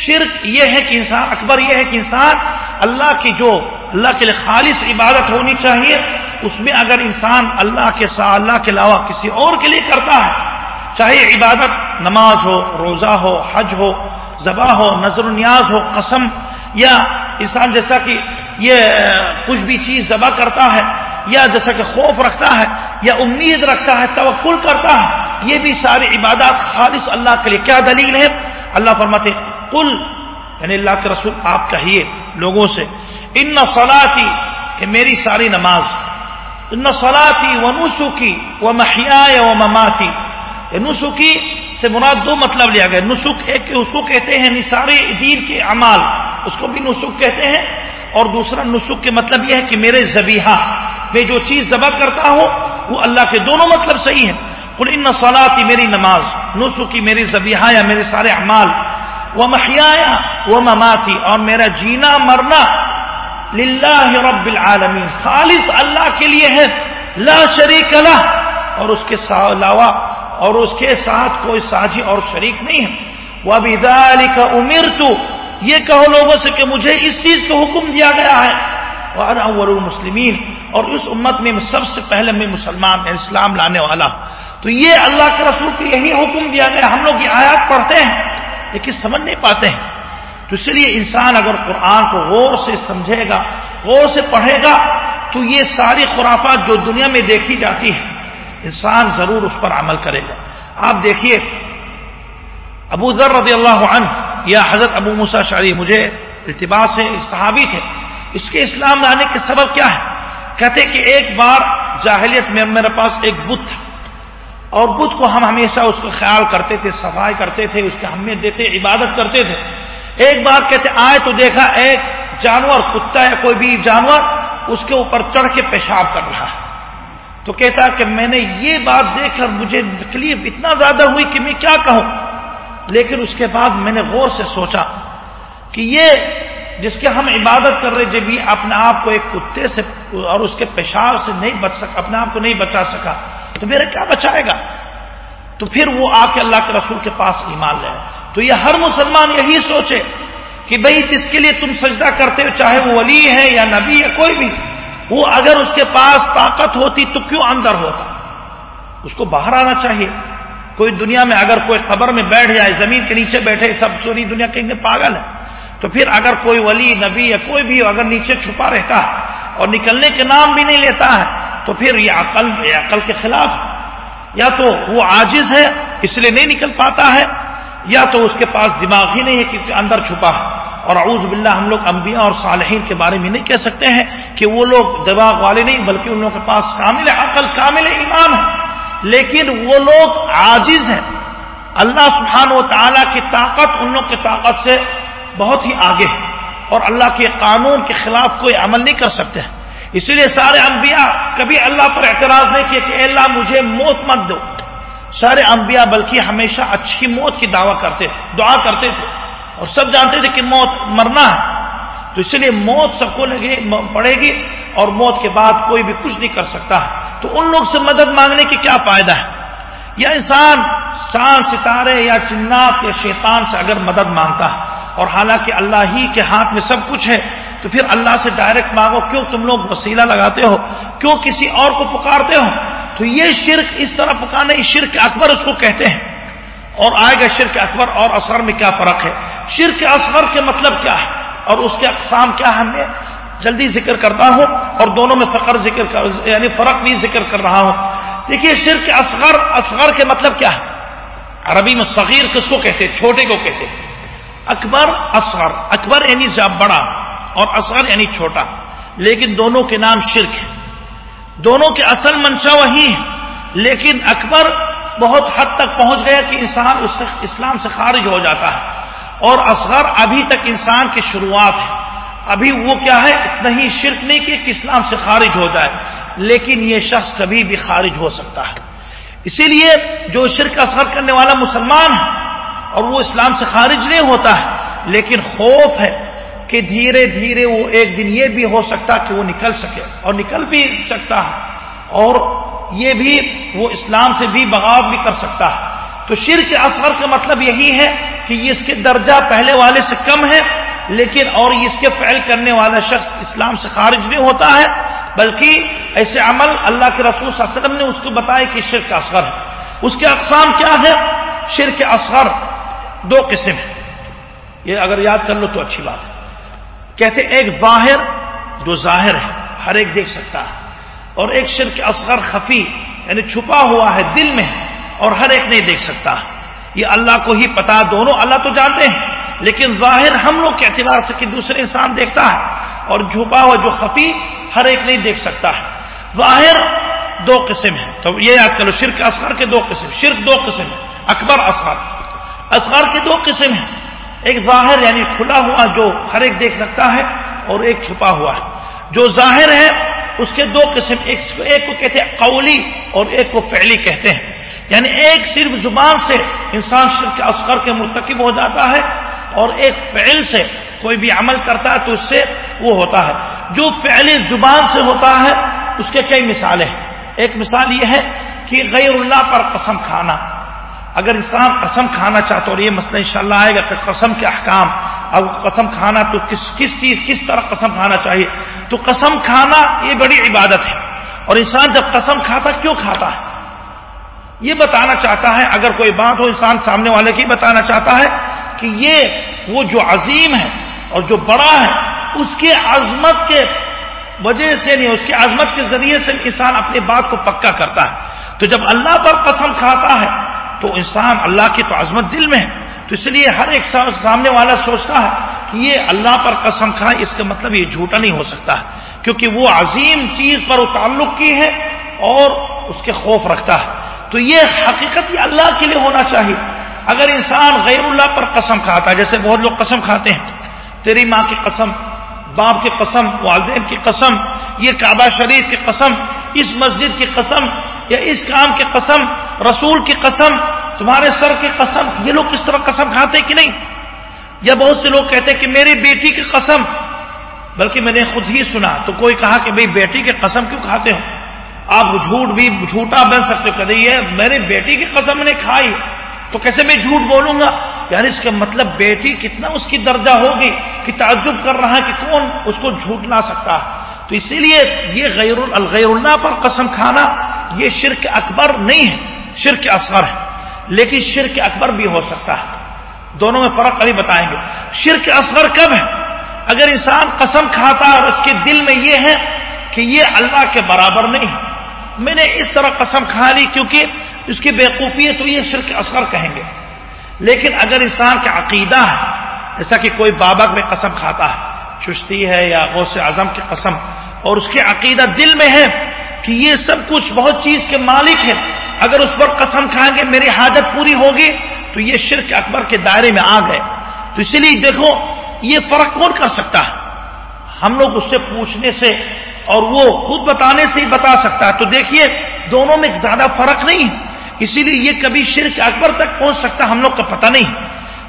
شرک یہ ہے کہ انسان، اکبر یہ ہے کہ انسان اللہ کی جو اللہ کے لیے خالص عبادت ہونی چاہیے، اس میں اگر انسان اللہ کے ساتھ اللہ کے علاوہ کسی اور کے لیے کرتا ہے، چاہے عبادت نماز ہو، روزہ ہو، حج ہو، ذبح ہو، نظر و نیاز ہو، قسم، یا انسان جیسا کہ یہ، کچھ بھی چیز ذبح کرتا ہے، یا جیسا کہ خوف رکھتا ہے، یا امید رکھتا ہے، توکل کرتا ہے، یہ بھی ساری عبادات خالص اللہ کے لیے کیا دلیل ہے؟ اللہ فرماتے کل یعنی اللہ کے رسول آپ کہیے لوگوں سے ان فلاطی کہ میری ساری نماز. ان فلاطی و نسخی و محیا و مماتی. نسخی سے مراد دو مطلب لیا گیا. نسخ ایک اس کو کہتے ہیں یعنی نثار دین کے اعمال. اس کو بھی نسخ کہتے ہیں. اور دوسرا نسخ کے مطلب یہ ہے کہ میرے زبیحہ میں جو چیز ذبح کرتا ہوں، وہ اللہ کے دونوں مطلب صحیح ہے کل ان صلاحی میری نماز. نسخی میری زبیحہ یا میرے سارے اعمال. وہ محیا وہ مماتی. اور میرا جینا مرنا للہ رب العالمین۔ خالص اللہ کے لیے ہے، لا شریک اللہ اور اس کے علاوہ اور اس کے ساتھ کوئی ساجی اور شریک نہیں ہے۔ وہ ابھی کا امیر تو یہ کہو لوگوں سے کہ مجھے اس چیز کا حکم دیا گیا ہے۔ اور المسلمین اور اس امت میں سب سے پہلے میں مسلمان اسلام لانے والا۔ تو یہ اللہ کے رسول کو یہی حکم دیا گیا۔ ہم لوگ یہ آیات پڑھتے ہیں، لیکن سمجھ نہیں پاتے ہیں۔ تو اس لیے انسان اگر قرآن کو غور سے سمجھے گا، غور سے پڑھے گا، تو یہ ساری خرافات جو دنیا میں دیکھی جاتی ہے انسان ضرور اس پر عمل کرے گا۔ آپ دیکھیے، ابو ذر رضی اللہ عنہ یا حضرت ابو مسا شاری مجھے التباس سے صحابی تھے۔ اس کے اسلام لانے کے سبب کیا ہے؟ کہتے کہ ایک بار جاہلیت میں میرے پاس ایک بت تھا۔ اور بدھ کو ہم ہمیشہ اس کو خیال کرتے تھے، صفائی کرتے تھے، اس کی اہمیت دیتے، عبادت کرتے تھے۔ ایک بار کہتے، آئے تو دیکھا ایک جانور، کتا یا کوئی بھی جانور اس کے اوپر چڑھ کے پیشاب کر رہا ہے۔ تو کہتا کہ میں نے یہ بات دیکھ کر مجھے تکلیف اتنا زیادہ ہوئی کہ میں کیا کہوں۔ لیکن اس کے بعد میں نے غور سے سوچا کہ یہ جس کے ہم عبادت کر رہے، جب یہ اپنے آپ کو ایک کتے سے اور اس کے پیشاب سے نہیں بچ سکا، اپنے آپ کو نہیں بچا سکا، تو میرا کیا بچائے گا؟ تو پھر وہ آ کے اللہ کے رسول کے پاس ایمان لے تو یہ ہر مسلمان یہی سوچے کہ بھائی جس کے لیے تم سجدہ کرتے ہو، چاہے وہ ولی ہے یا نبی ہے، کوئی بھی۔ وہ اگر اس کے پاس طاقت ہوتی تو کیوں اندر ہوتا؟ اس کو باہر آنا چاہیے۔ کوئی دنیا میں اگر کوئی قبر میں بیٹھ جائے، زمین کے نیچے بیٹھے، سب سوری دنیا کہیں گے پاگل ہے۔ تو پھر اگر کوئی ولی، نبی یا کوئی بھی اگر نیچے چھپا رہتا ہے اور نکلنے کے نام بھی نہیں لیتا ہے، تو پھر یہ عقل یہ عقل کے خلاف یا تو وہ عاجز ہے، اس لیے نہیں نکل پاتا ہے یا تو اس کے پاس دماغ ہی نہیں ہے کیونکہ اندر چھپا ہے۔ اور اعوذ باللہ ہم لوگ انبیاء اور صالحین کے بارے میں نہیں کہہ سکتے ہیں کہ وہ لوگ دماغ والے نہیں، بلکہ ان لوگوں کے پاس کامل عقل، کامل ایمان ہے۔ لیکن وہ لوگ عاجز ہیں۔ اللہ سبحانہ و تعالیٰ کی طاقت ان لوگ کی طاقت سے بہت ہی آگے ہے۔ اور اللہ کے قانون کے خلاف کوئی عمل نہیں کر سکتے۔ ہیں اسی لیے سارے انبیاء کبھی اللہ پر اعتراض نہیں کیا کہ اے اللہ مجھے موت مت دو۔ سارے انبیاء بلکہ ہمیشہ اچھی موت کی دعویٰ کرتے دعا کرتے تھے۔ اور سب جانتے تھے کہ موت مرنا ہے۔ تو اسی لیے موت سب کو لگے پڑے گی اور موت کے بعد کوئی بھی کچھ نہیں کر سکتا۔ ہے تو ان لوگ سے مدد مانگنے کی کیا فائدہ ہے؟ یا انسان چاند ستارے یا چنات یا شیطان سے اگر مدد مانگتا ہے، اور حالانکہ اللہ ہی کے ہاتھ میں سب کچھ ہے تو پھر اللہ سے ڈائریکٹ مانگو، کیوں تم لوگ وسیلہ لگاتے ہو؟ کیوں کسی اور کو پکارتے ہو؟ تو یہ شرک اس طرح پکانے شرک اکبر اس کو کہتے ہیں۔ اور آئے گا شرک اکبر اور اثر میں کیا فرق ہے؟ شرک اصغر کے مطلب کیا ہے؟ اور اس کے اقسام کیا ہے میں جلدی ذکر کرتا ہوں اور دونوں میں فخر ذکر کر یعنی فرق بھی ذکر کر رہا ہوں۔ دیکھیے، شرک اصغر اصغر کے مطلب کیا ہے؟ عربی میں صغیر کس کو کہتے چھوٹے کو کہتے اکبر اصغر، اکبر یعنی بڑا۔ اور اصغر یعنی چھوٹا، لیکن دونوں کے نام شرک ہے دونوں کے اصل منشا وہی ہے لیکن اکبر بہت حد تک پہنچ گیا کہ انسان اس سے اسلام سے خارج ہو جاتا ہے۔ اور اصغر ابھی تک انسان کی شروعات ہے۔ ابھی وہ کیا ہے، اتنا ہی شرک نہیں کہ اسلام سے خارج ہو جائے، لیکن یہ شخص کبھی بھی خارج ہو سکتا ہے۔ اسی لیے جو شرک اثر کرنے والا مسلمان ہے اور وہ اسلام سے خارج نہیں ہوتا ہے، لیکن خوف ہے۔ کہ دھیرے دھیرے وہ ایک دن یہ بھی ہو سکتا کہ وہ نکل سکے اور نکل بھی سکتا ہے اور یہ بھی وہ اسلام سے بھی بغاؤ بھی کر سکتا ہے۔ تو شرک اصغر کا مطلب یہی ہے کہ اس کے درجہ پہلے والے سے کم ہے، لیکن اور اس کے فعل کرنے والا شخص اسلام سے خارج نہیں ہوتا ہے۔ بلکہ ایسے عمل اللہ کے رسول صلی اللہ علیہ وسلم نے اس کو بتایا کہ شرک اصغر ہے۔ اس کے اقسام کیا ہے شرک اصغر دو قسم ہیں۔ یہ اگر یاد کر لو تو اچھی بات ہے۔ کہتے ایک ظاہر جو ظاہر ہے، ہر ایک دیکھ سکتا ہے۔ اور ایک شرک اصغر خفی یعنی چھپا ہوا ہے، دل میں، اور ہر ایک نہیں دیکھ سکتا۔ یہ اللہ کو ہی پتا، دونوں اللہ تو جانتے ہیں۔ لیکن ظاہر ہم لوگ کے اعتبار سے کہ دوسرے انسان دیکھتا ہے، اور چھپا ہوا جو خفی، ہر ایک نہیں دیکھ سکتا ہے۔ ظاہر دو قسم ہے تو یہ یاد کرو، شرک اصغر کے دو قسم، شرک دو قسم ہے اکبر اصغر۔ اصغر کے دو قسم ہیں۔ ایک ظاہر یعنی کھلا ہوا جو ہر ایک دیکھ سکتا ہے اور ایک چھپا ہوا ہے۔ جو ظاہر ہے، اس کے دو قسم، ایک کو کہتے ہیں قولی اور ایک کو فعلی کہتے ہیں۔ یعنی ایک صرف زبان سے انسان شرک کے اصغر کے مرتکب ہو جاتا ہے اور ایک فعل سے کوئی بھی عمل کرتا ہے تو اس سے وہ ہوتا ہے۔ جو فعلی زبان سے ہوتا ہے، اس کے کئی مثالیں ہیں۔ ایک مثال یہ ہے کہ غیر اللہ پر قسم کھانا۔ اگر انسان قسم کھانا چاہتا اور یہ مسئلہ انشاءاللہ آئے گا کہ قسم کے احکام، اب قسم کھانا تو کس کس چیز، کس طرح قسم کھانا چاہیے؟ تو قسم کھانا یہ بڑی عبادت ہے۔ اور انسان جب قسم کھاتا کیوں کھاتا ہے؟ یہ بتانا چاہتا ہے، اگر کوئی بات ہو انسان سامنے والے کی بتانا چاہتا ہے کہ یہ وہ جو عظیم ہے اور جو بڑا ہے، اس کے عظمت کے وجہ سے نہیں، اس کی عظمت کے ذریعے سے انسان اپنی بات کو پکا کرتا ہے۔ تو جب اللہ پر قسم کھاتا ہے تو انسان اللہ کی تو عظمت دل میں ہے۔ تو اس لیے ہر ایک سامنے والا سوچتا ہے کہ یہ اللہ پر قسم کھائے اس کا مطلب یہ جھوٹا نہیں ہو سکتا۔ ہے کیونکہ وہ عظیم چیز پر وہ تعلق کی ہے اور اس کے خوف رکھتا ہے۔ تو یہ حقیقت یہ اللہ کے لیے ہونا چاہیے۔ اگر انسان غیر اللہ پر قسم کھاتا ہے، جیسے بہت لوگ قسم کھاتے ہیں، تیری ماں کی قسم، باپ کی قسم، والدین کی قسم، یہ کعبہ شریف کی قسم، اس مسجد کی قسم یا اس کام کی قسم، رسول کی قسم، تمہارے سر کی قسم، یہ لوگ کس طرح قسم کھاتے کہ نہیں؟ یا بہت سے لوگ کہتے کہ میری بیٹی کی قسم، بلکہ میں نے خود ہی سنا، تو کوئی کہا کہ بھائی بیٹی کی قسم کیوں کھاتے ہو؟ آپ جھوٹ بھی جھوٹا بن سکتے کہ یہ میری بیٹی کی قسم نے کھائی، تو کیسے میں جھوٹ بولوں گا؟ یار اس کا مطلب بیٹی کتنا اس کی درجہ ہوگی، کہ تعجب کر رہا ہے کہ کون اس کو جھوٹ لا سکتا ہے۔ تو اسی لیے یہ غیر الغیر اللہ پر قسم کھانا یہ شرک اکبر نہیں ہے، شرک اصغر ہے، لیکن شرک اکبر بھی ہو سکتا ہے۔ دونوں میں فرق ابھی بتائیں گے۔ شرک اصغر کب ہے؟ اگر انسان قسم کھاتا اور اس کے دل میں یہ ہے کہ یہ اللہ کے برابر نہیں ہے۔ میں نے اس طرح قسم کھا لی کیونکہ اس کی بیوقوفی ہے تو یہ شرک اصغر کہیں گے۔ لیکن اگر انسان کا عقیدہ ہے، جیسا کہ کوئی بابا میں قسم کھاتا ہے، چشتی ہے یا غوث اعظم کی قسم، اور اس کے عقیدہ دل میں ہے کہ یہ سب کچھ بہت چیز کے مالک ہے اگر اس پر قسم کھائیں گے، میری حاجت پوری ہوگی، تو یہ شرک اکبر کے دائرے میں آ گئے۔ تو اسی لیے دیکھو، یہ فرق کون کر سکتا ہے؟ ہم لوگ اس سے پوچھنے سے اور وہ خود بتانے سے ہی بتا سکتا ہے۔ تو دیکھیے، دونوں میں زیادہ فرق نہیں۔ اسی لیے یہ کبھی شرک اکبر تک پہنچ سکتا، ہم لوگ کا پتہ نہیں۔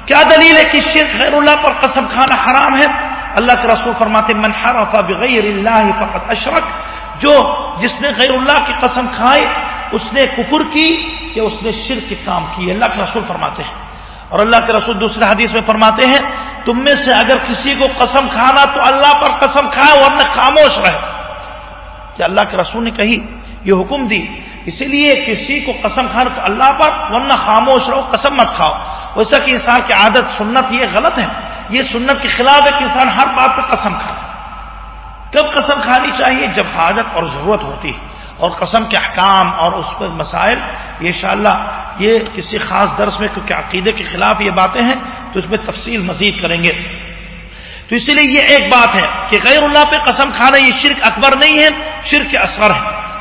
کیا دلیل ہے کہ شرک خیر اللہ پر قسم کھانا حرام ہے؟ اللہ کے رسول فرماتے من حرف بغیر اللہ فقط اشرک جو جس نے غیر اللہ کی قسم کھائے، اس نے کفر کی یا اس نے شرک کے کام کی اللہ کے رسول فرماتے ہیں۔ اور اللہ کے رسول دوسرے حدیث میں فرماتے ہیں، تم میں سے اگر کسی کو قسم کھانا تو اللہ پر قسم کھائے ورنہ خاموش رہے۔ کہ اللہ کے رسول نے کہی؟ یہ حکم دی۔ اسی لیے کسی کو قسم کھانا تو اللہ پر ورنہ خاموش رہو، قسم مت کھاؤ۔ ویسا کہ انسان کی عادت سنت یہ غلط ہے۔ یہ سنت کے خلاف ہے کہ انسان ہر بات پہ قسم کھائے۔ کب قسم کھانی چاہیے؟ جب حاجت اور ضرورت ہوتی ہے۔ اور قسم کے احکام اور اس پر مسائل یہ شاء یہ کسی خاص درس میں، کیونکہ عقیدے کے خلاف یہ باتیں ہیں، تو اس میں تفصیل مزید کریں گے۔ تو اسی لیے یہ ایک بات ہے کہ غیر اللہ پہ قسم کھانا یہ شرک اکبر نہیں ہے، شرک اثر ہے۔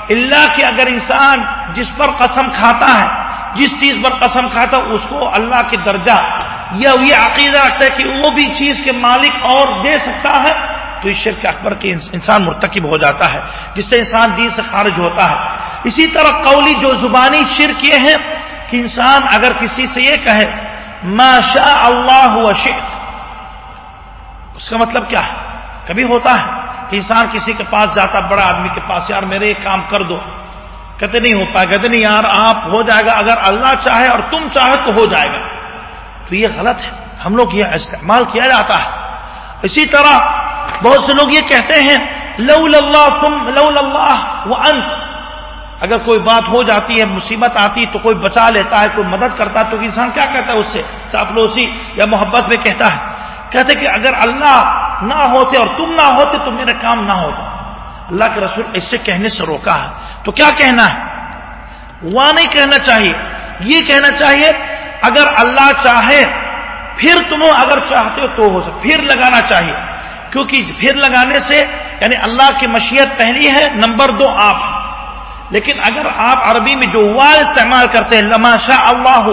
اللہ کہ اگر انسان جس پر قسم کھاتا ہے، جس چیز پر قسم کھاتا ہے، اس کو اللہ کے درجہ یا یہ عقیدہ رکھتا ہے کہ وہ بھی چیز کے مالک اور دے سکتا ہے تو اس شرک اکبر کے انسان مرتکب ہو جاتا ہے، جس سے انسان دین سے خارج ہوتا ہے۔ اسی طرح قولی جو زبانی شرک یہ ہے کہ انسان اگر کسی سے یہ کہے، ما شاء اللہ و اس کا مطلب کیا ہے؟ کبھی ہوتا ہے کہ انسان کسی کے پاس جاتا، بڑا آدمی کے پاس، یار میرے ایک کام کر دو کہتے نہیں ہو پائے، کہتے نہیں، یار آپ ہو جائے گا، اگر اللہ چاہے اور تم چاہے تو ہو جائے گا تو یہ غلط ہے۔ ہم لوگ یہ استعمال کیا جاتا ہے۔ اسی طرح بہت سے لوگ یہ کہتے ہیں لو اللہ لو اللہ وہ انت۔ اگر کوئی بات ہو جاتی ہے، مصیبت آتی تو کوئی بچا لیتا ہے، کوئی مدد کرتا ہے، تو انسان کیا کہتا ہے اس سے؟ چاپلوسی یا محبت میں کہتا ہے۔ کہتے کہ اگر اللہ نہ ہوتے اور تم نہ ہوتے تو میرا کام نہ ہوتا۔ اللہ کے رسول اس سے کہنے سے روکا ہے۔ تو کیا کہنا ہے؟ وہ نہیں کہنا چاہیے۔ یہ کہنا چاہیے، اگر اللہ چاہے، پھر تم اگر چاہتے ہو تو ہو سکتا پھر لگانا چاہیے۔ کیونکہ پھر لگانے سے یعنی اللہ کی مشیت پہلی ہے، نمبر دو آپ لیکن اگر آپ عربی میں جو وا استعمال کرتے ہیں، لما شاء اللہ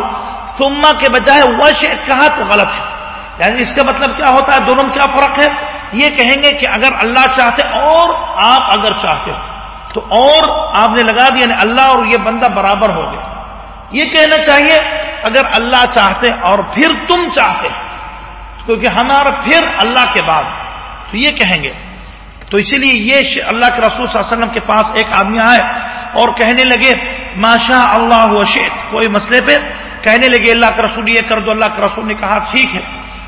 سما کے بجائے وش کہا تو غلط ہے۔ یعنی اس کا مطلب کیا ہوتا ہے؟ دونوں میں کیا فرق ہے؟ یہ کہیں گے کہ اگر اللہ چاہتے اور آپ اگر چاہتے ہو، تو اور آپ نے لگا دیا یعنی اللہ اور یہ بندہ برابر ہو گیا۔ یہ کہنا چاہیے، اگر اللہ چاہتے اور پھر تم چاہتے، کیونکہ ہمارا پھر اللہ کے بعد۔ تو یہ کہیں گے۔ تو اسی لیے یہ اللہ کے رسول صلی اللہ علیہ وسلم کے پاس ایک آدمی آئے اور کہنے لگے ماشا اللہ وشیت کوئی مسئلے پہ؟ کہنے لگے، اللہ کا رسول یہ کر دو، اللہ کا رسول نے کہا، ٹھیک ہے۔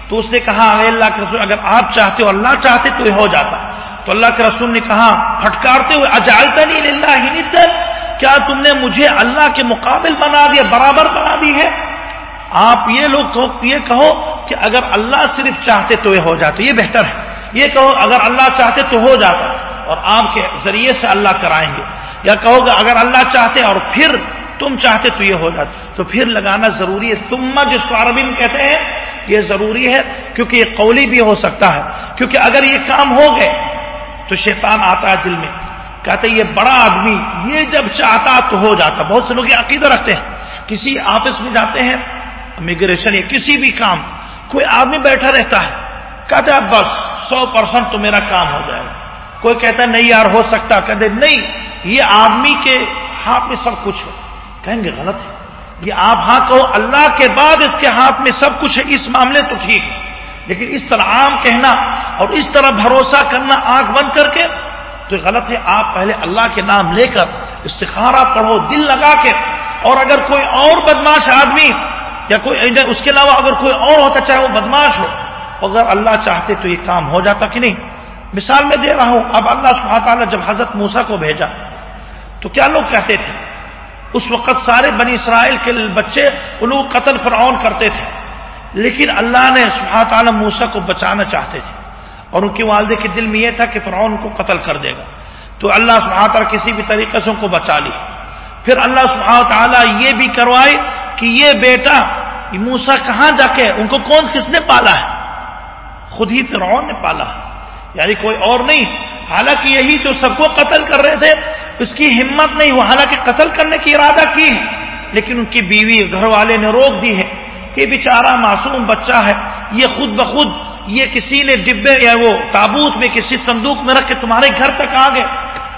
تو اس نے کہا، اے اللہ کے رسول، اگر آپ چاہتے ہو، اللہ چاہتے تو یہ ہو جاتا۔ تو اللہ کے رسول نے کہا، پھٹکارتے ہوئے اجالتا نہیں اللہ کیا تم نے مجھے اللہ کے مقابل بنا دیا، برابر بنا دی ہے؟ آپ یہ لوگ یہ کہو کہ اگر اللہ صرف چاہتے تو یہ ہو جاتا، یہ بہتر ہے۔ یہ کہو اگر اللہ چاہتے تو ہو جاتا اور آپ کے ذریعے سے اللہ کرائیں گے۔ یا کہو گے اگر اللہ چاہتے اور پھر تم چاہتے تو یہ ہو جاتا۔ تو پھر لگانا ضروری ہے۔ سما جس کو عربی میں کہتے ہیں، یہ ضروری ہے کیونکہ یہ قولی بھی ہو سکتا ہے۔ کیونکہ اگر یہ کام ہو گئے تو شیطان آتا ہے دل میں۔ کہتے یہ بڑا آدمی، یہ جب چاہتا تو ہو جاتا۔ بہت سے لوگ یہ عقیدہ رکھتے ہیں۔ کسی آفس میں جاتے ہیں امیگریشن یا کسی بھی کام، کوئی آدمی بیٹھا رہتا ہے۔ کہتے ہیں بس سو پرسینٹ تو میرا کام ہو جائے گا۔ کوئی کہتا ہے نہیں یار، ہو سکتا۔ کہتے نہیں، یہ آدمی کے ہاتھ میں سب کچھ ہے۔ کہیں گے غلط ہے۔ یہ آپ ہاں کہو، اللہ کے بعد اس کے ہاتھ میں سب کچھ ہے، اس معاملے تو ٹھیک ہے۔ لیکن اس طرح عام کہنا اور اس طرح بھروسہ کرنا آنکھ بند کر کے تو غلط ہے۔ آپ پہلے اللہ کے نام لے کر استخارہ پڑھو، دل لگا کے۔ اور اگر کوئی اور بدماش آدمی یا کوئی اس کے علاوہ اگر کوئی اور ہوتا، چاہے وہ بدماش ہو اگر اللہ چاہتے تو یہ کام ہو جاتا کہ نہیں؟ مثال میں دے رہا ہوں، اب اللہ سبحانہ تعالیٰ جب حضرت موسا کو بھیجا، تو کیا لوگ کہتے تھے؟ اس وقت سارے بنی اسرائیل کے بچے ان لوگ قتل فرعون کرتے تھے، لیکن اللہ نے سبحانہ تعالیٰ موسا کو بچانا چاہتے تھے اور ان کے والدے کے دل میں یہ تھا کہ فرعون کو قتل کر دے گا۔ تو اللہ سبحانہ تعالیٰ کسی بھی طریقے سے ان کو بچا لی۔ پھر اللہ سبحانہ تعالیٰ یہ بھی کروائے کہ یہ بیٹا موسا کہاں جا کے، ان کو کون کس نے پالا ہے؟ خود ہی فرعون نے پالا۔ یعنی کوئی اور نہیں۔ حالانکہ یہی جو سب کو قتل کر رہے تھے، اس کی ہمت نہیں ہوا حالانکہ قتل کرنے کی ارادہ کی ہے لیکن ان کی بیوی گھر والے نے روک دی ہے کہ بیچارہ معصوم بچہ ہے۔ یہ خود بخود یہ کسی نے ڈبے یا وہ تابوت میں کسی صندوق میں رکھ کے تمہارے گھر تک آ گئے۔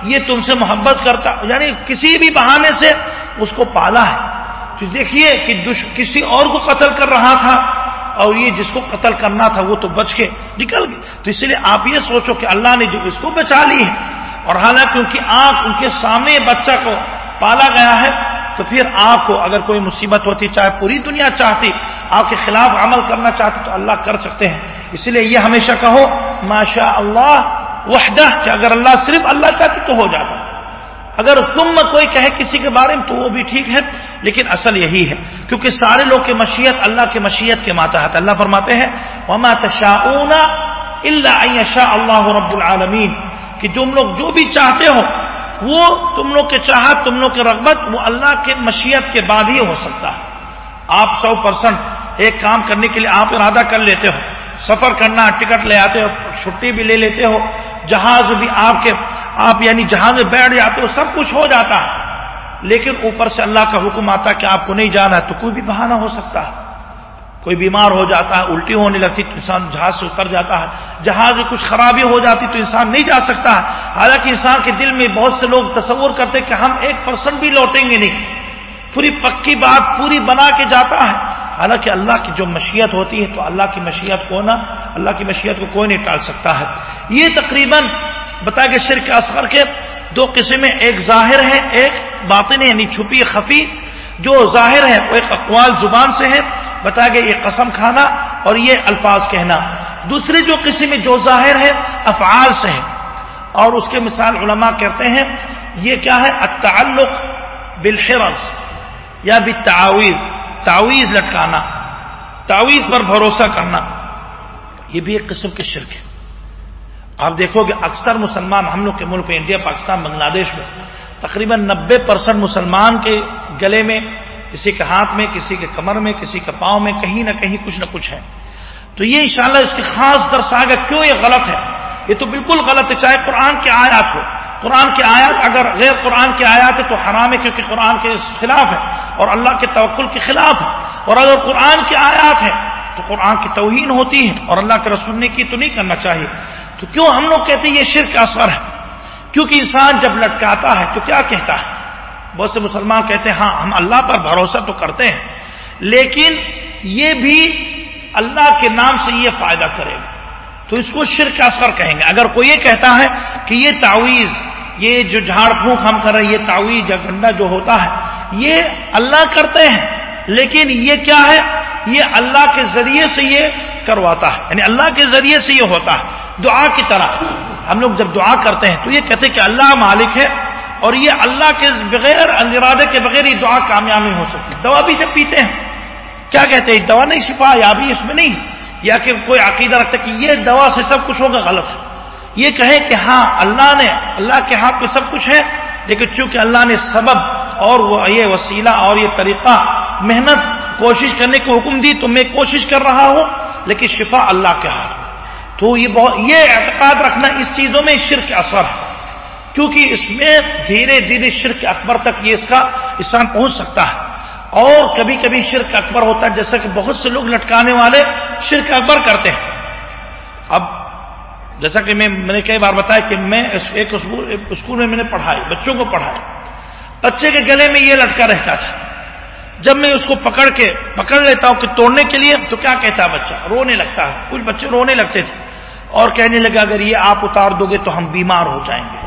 یہ تم سے محبت کرتا یعنی کسی بھی بہانے سے اس کو پالا ہے۔ تو دیکھیے کہ کسی اور کو قتل کر رہا تھا۔ اور یہ جس کو قتل کرنا تھا وہ تو بچ کے نکل گئے۔ تو اس لیے آپ یہ سوچو کہ اللہ نے جو اس کو بچا لی ہے، اور حالانکہ ان کی آنکھ، ان کے سامنے بچہ کو پالا گیا ہے، تو پھر آپ کو اگر کوئی مصیبت ہوتی، چاہے پوری دنیا چاہتی، آپ کے خلاف عمل کرنا چاہتی تو اللہ کر سکتے ہیں۔ اس لیے یہ ہمیشہ کہو ماشاء اللہ وحدہ، کہ اگر اللہ صرف اللہ چاہتی تو ہو جاتا۔ اگر ثم کوئی کہے کسی کے بارے میں تو وہ بھی ٹھیک ہے، لیکن اصل یہی ہے، کیونکہ سارے لوگ کی مشیت اللہ کی مشیت کے ماتحت اللہ فرماتے ہیں، وما تشاؤون الا ان اللہ رب العالمین کہ تم لوگ جو بھی چاہتے ہو، وہ تم لوگ کے چاہت، تم لوگ کے رغبت، وہ اللہ کے مشیت کے بعد ہی ہو سکتا ہے۔ آپ سو پرسنٹ ایک کام کرنے کے لیے آپ ارادہ کر لیتے ہو، سفر کرنا، ٹکٹ لے آتے ہو، چھٹی بھی لے لیتے ہو، جہاز بھی آپ کے آپ یعنی جہاز میں بیٹھ جاتے ہو سب کچھ ہو جاتا ہے۔ لیکن اوپر سے اللہ کا حکم آتا کہ آپ کو نہیں جانا ہے تو کوئی بھی بہانہ ہو سکتا ہے۔ کوئی بیمار ہو جاتا ہے، الٹی ہونے لگتی تو انسان جہاز سے اتر جاتا ہے۔ جہاز میں کچھ خرابی ہو جاتی تو انسان نہیں جا سکتا ہے۔ حالانکہ انسان کے دل میں بہت سے لوگ تصور کرتے کہ ہم ایک پرسنٹ بھی لوٹیں گے نہیں۔ پوری پکی بات پوری بنا کے جاتا ہے۔ حالانکہ اللہ کی جو مشیت ہوتی ہے تو اللہ کی مشیت کو نا اللہ کی مشیت کو کوئی نہیں ٹال سکتا ہے۔ یہ تقریباً بتا کہ شرک اصغر کے دو قسمیں، ایک ظاہر ہے، ایک باطن یعنی چھپی خفی، جو ظاہر ہے، وہ ایک اقوال زبان سے ہے، بتا گیا یہ قسم کھانا اور یہ الفاظ کہنا۔ دوسری جو قسم جو ظاہر ہے، افعال سے ہے اور اس کے مثال علماء کہتے ہیں، یہ کیا ہے؟ التعلق بالحرز یا بالتعویز تعویز لٹکانا تعویز پر بھروسہ کرنا، یہ بھی ایک قسم کے شرک ہے۔ آپ دیکھو گے اکثر مسلمان ہم لوگ کے ملک میں انڈیا، پاکستان، بنگلہ دیش میں تقریباً نبے پرسنٹ مسلمان کے گلے میں، کسی کے ہاتھ میں، کسی کے کمر میں، کسی کے پاؤں میں کہیں نہ کہیں کچھ نہ کچھ ہے۔ تو یہ انشاءاللہ اس کی خاص درس آگے کیوں یہ غلط ہے؟ یہ تو بالکل غلط ہے، چاہے قرآن کے آیات ہو۔ قرآن کے آیات اگر غیر قرآن کے آیات ہے تو حرام ہے کیونکہ قرآن کے خلاف ہے اور اللہ کے توکل کے خلاف ہے۔ اور اگر قرآن کے آیات ہے تو قرآن کی توہین ہوتی ہے اور اللہ کے رسول نے کی تو نہیں کرنا چاہیے۔ تو کیوں ہم لوگ کہتے ہیں یہ شرک اثر ہے؟ کیونکہ انسان جب لٹکاتا ہے تو کیا کہتا ہے؟ بہت سے مسلمان کہتے ہیں ہاں ہم اللہ پر بھروسہ تو کرتے ہیں، لیکن یہ بھی اللہ کے نام سے یہ فائدہ کرے گا۔ تو اس کو شرک اثر کہیں گے۔ اگر کوئی یہ کہتا ہے کہ یہ تعویذ، یہ جو جھاڑ پھونک ہم کر رہے ہیں، یہ تعویذ یا گنڈا جو ہوتا ہے، یہ اللہ کرتے ہیں، لیکن یہ کیا ہے؟ یہ اللہ کے ذریعے سے یہ کرواتا ہے یعنی اللہ کے ذریعے سے یہ ہوتا ہے۔ دعا کی طرح۔ ہم لوگ جب دعا کرتے ہیں تو یہ کہتے ہیں کہ اللہ مالک ہے اور یہ اللہ کے بغیر ارادے کے بغیر یہ دعا کامیاب نہیں ہو سکتی۔ دوا بھی جب پیتے ہیں، کیا کہتے ہیں؟ دوا نہیں شفا، یا بھی اس میں نہیں۔ یا کہ کوئی عقیدہ رکھتا کہ یہ دوا سے سب کچھ ہوگا، غلط ہے۔ یہ کہے کہ ہاں اللہ نے، اللہ کے ہاتھ میں سب کچھ ہے، لیکن چونکہ اللہ نے سبب اور وہ یہ وسیلہ اور یہ طریقہ، محنت، کوشش کرنے کو حکم دی، تو میں کوشش کر رہا ہوں، لیکن شفا اللہ کے ہاتھ۔ تو یہ بہت یہ اعتقاد رکھنا اس چیزوں میں شرک اثر ہے۔ کیونکہ اس میں دھیرے دھیرے شرک اکبر تک یہ اس کا انسان پہنچ سکتا ہے۔ اور کبھی کبھی شرک اکبر ہوتا ہے، جیسا کہ بہت سے لوگ لٹکانے والے شرک اکبر کرتے ہیں۔ اب جیسا کہ میں میں نے کئی بار بتایا کہ میں ایک اسکول میں میں نے پڑھائی، بچوں کو پڑھایا بچے کے گلے میں یہ لٹکا رہتا تھا۔ جب میں اس کو پکڑ کے پکڑ لیتا ہوں کہ توڑنے کے لیے، تو کیا کہتا ہے بچہ؟ رونے لگتا ہے۔ کچھ بچے رونے لگتے تھے۔ اور کہنے لگا، اگر یہ آپ اتار دو گے تو ہم بیمار ہو جائیں گے۔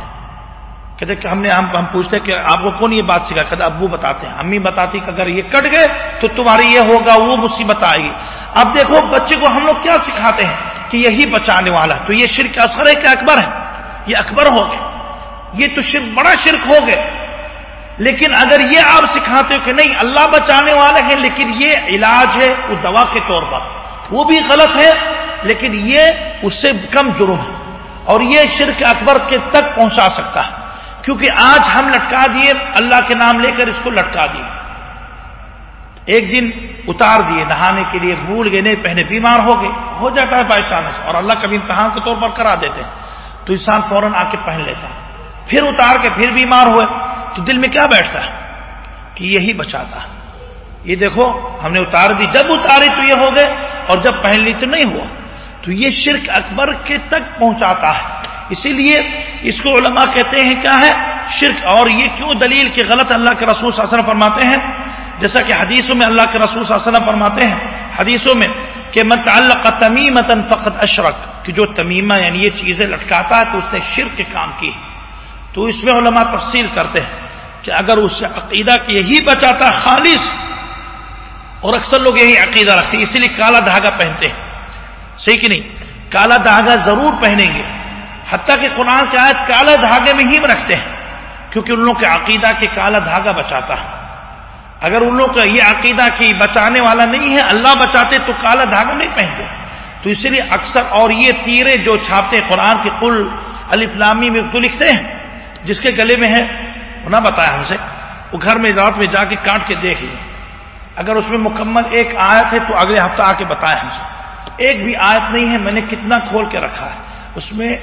کہتے کہ ہم نے، ہم ہم پوچھتے کہ آپ کو کون یہ بات سکھا کہتے، ابو بتاتے ہیں۔ امی بتاتی کہ اگر یہ کٹ گئے تو تمہاری یہ ہوگا، وہ مصیبت آئے گی۔ اب دیکھو، بچے کو ہم لوگ کیا سکھاتے ہیں کہ یہی بچانے والا۔ تو یہ شرک اثر ہے کہ اکبر ہے؟ یہ اکبر ہو گئے۔ یہ تو شرک، بڑا شرک ہو گئے۔ لیکن اگر یہ آپ سکھاتے ہو کہ نہیں، اللہ بچانے والے ہیں، لیکن یہ علاج ہے، وہ دوا کے طور پر۔ وہ بھی غلط ہے لیکن یہ اس سے کم جرم ہے اور یہ شرک اکبر کے تک پہنچا سکتا ہے کیونکہ آج ہم لٹکا دیے، اللہ کے نام لے کر اس کو لٹکا دیے۔ ایک دن اتار دیے، نہانے کے لیے بھول گئے، نہیں پہنے بیمار ہو گئے، ہو جاتا ہے بائی چانس اور اللہ کبھی امتحان کے طور پر کرا دیتے ہیں۔ تو انسان فوراً آ کے پہن لیتا ہے۔ پھر اتار کے پھر بیمار ہوئے۔ تو دل میں کیا بیٹھتا ہے؟ کہ یہی بچاتا ہے۔ یہ دیکھو، ہم نے اتار دی، جب اتاری تو یہ ہو گئے اور جب پہن لی تو نہیں ہوا۔ تو یہ شرک اکبر کے تک پہنچاتا ہے۔ اسی لیے اس کو علماء کہتے ہیں، کیا ہے؟ شرک۔ اور یہ کیوں دلیل کہ غلط اللہ کے رسول صلی اللہ علیہ وسلم فرماتے ہیں؟ جیسا کہ حدیثوں میں اللہ کے رسول صلی اللہ علیہ وسلم فرماتے ہیں، حدیثوں میں کہ متعلق تمیمتا فقط اشرک، کہ جو تمیمہ یعنی یہ چیزیں لٹکاتا ہے تو اس نے شرک کے کام کی۔ تو اس میں علماء تفصیل کرتے ہیں کہ اگر اس سے عقیدہ کی یہی بچاتا ہے خالص، اور اکثر لوگ یہی عقیدہ رکھتے ہیں، اسی لیے کالا دھاگا پہنتے ہیں۔ صحیح کہ نہیں؟ کالا دھاگا ضرور پہنیں گے۔ حتیٰ کہ قرآن کے آیت کالا دھاگے میں ہی رکھتے ہیں، کیونکہ ان لوگ کے عقیدہ کے کالا دھاگا بچاتا ہے۔ اگر ان لوگ کا یہ عقیدہ کی بچانے والا نہیں ہے، اللہ بچاتے تو کالا دھاگا نہیں پہنتے۔ تو اسی لیے اکثر اور یہ تیرے جو چھاپتے قرآن کے کل علی فلامی میں تو لکھتے ہیں، جس کے گلے میں ہے نہ بتایا ہم سے۔ وہ گھر میں رات میں جا کے کاٹ کے دیکھ لیں۔ اگر اس میں مکمل ایک آیت ہے تو اگلے ہفتہ آ کے بتایا ہم سے۔ ایک بھی آیت نہیں ہے، میں نے کتنا کھول کے رکھا ہے۔ اس میں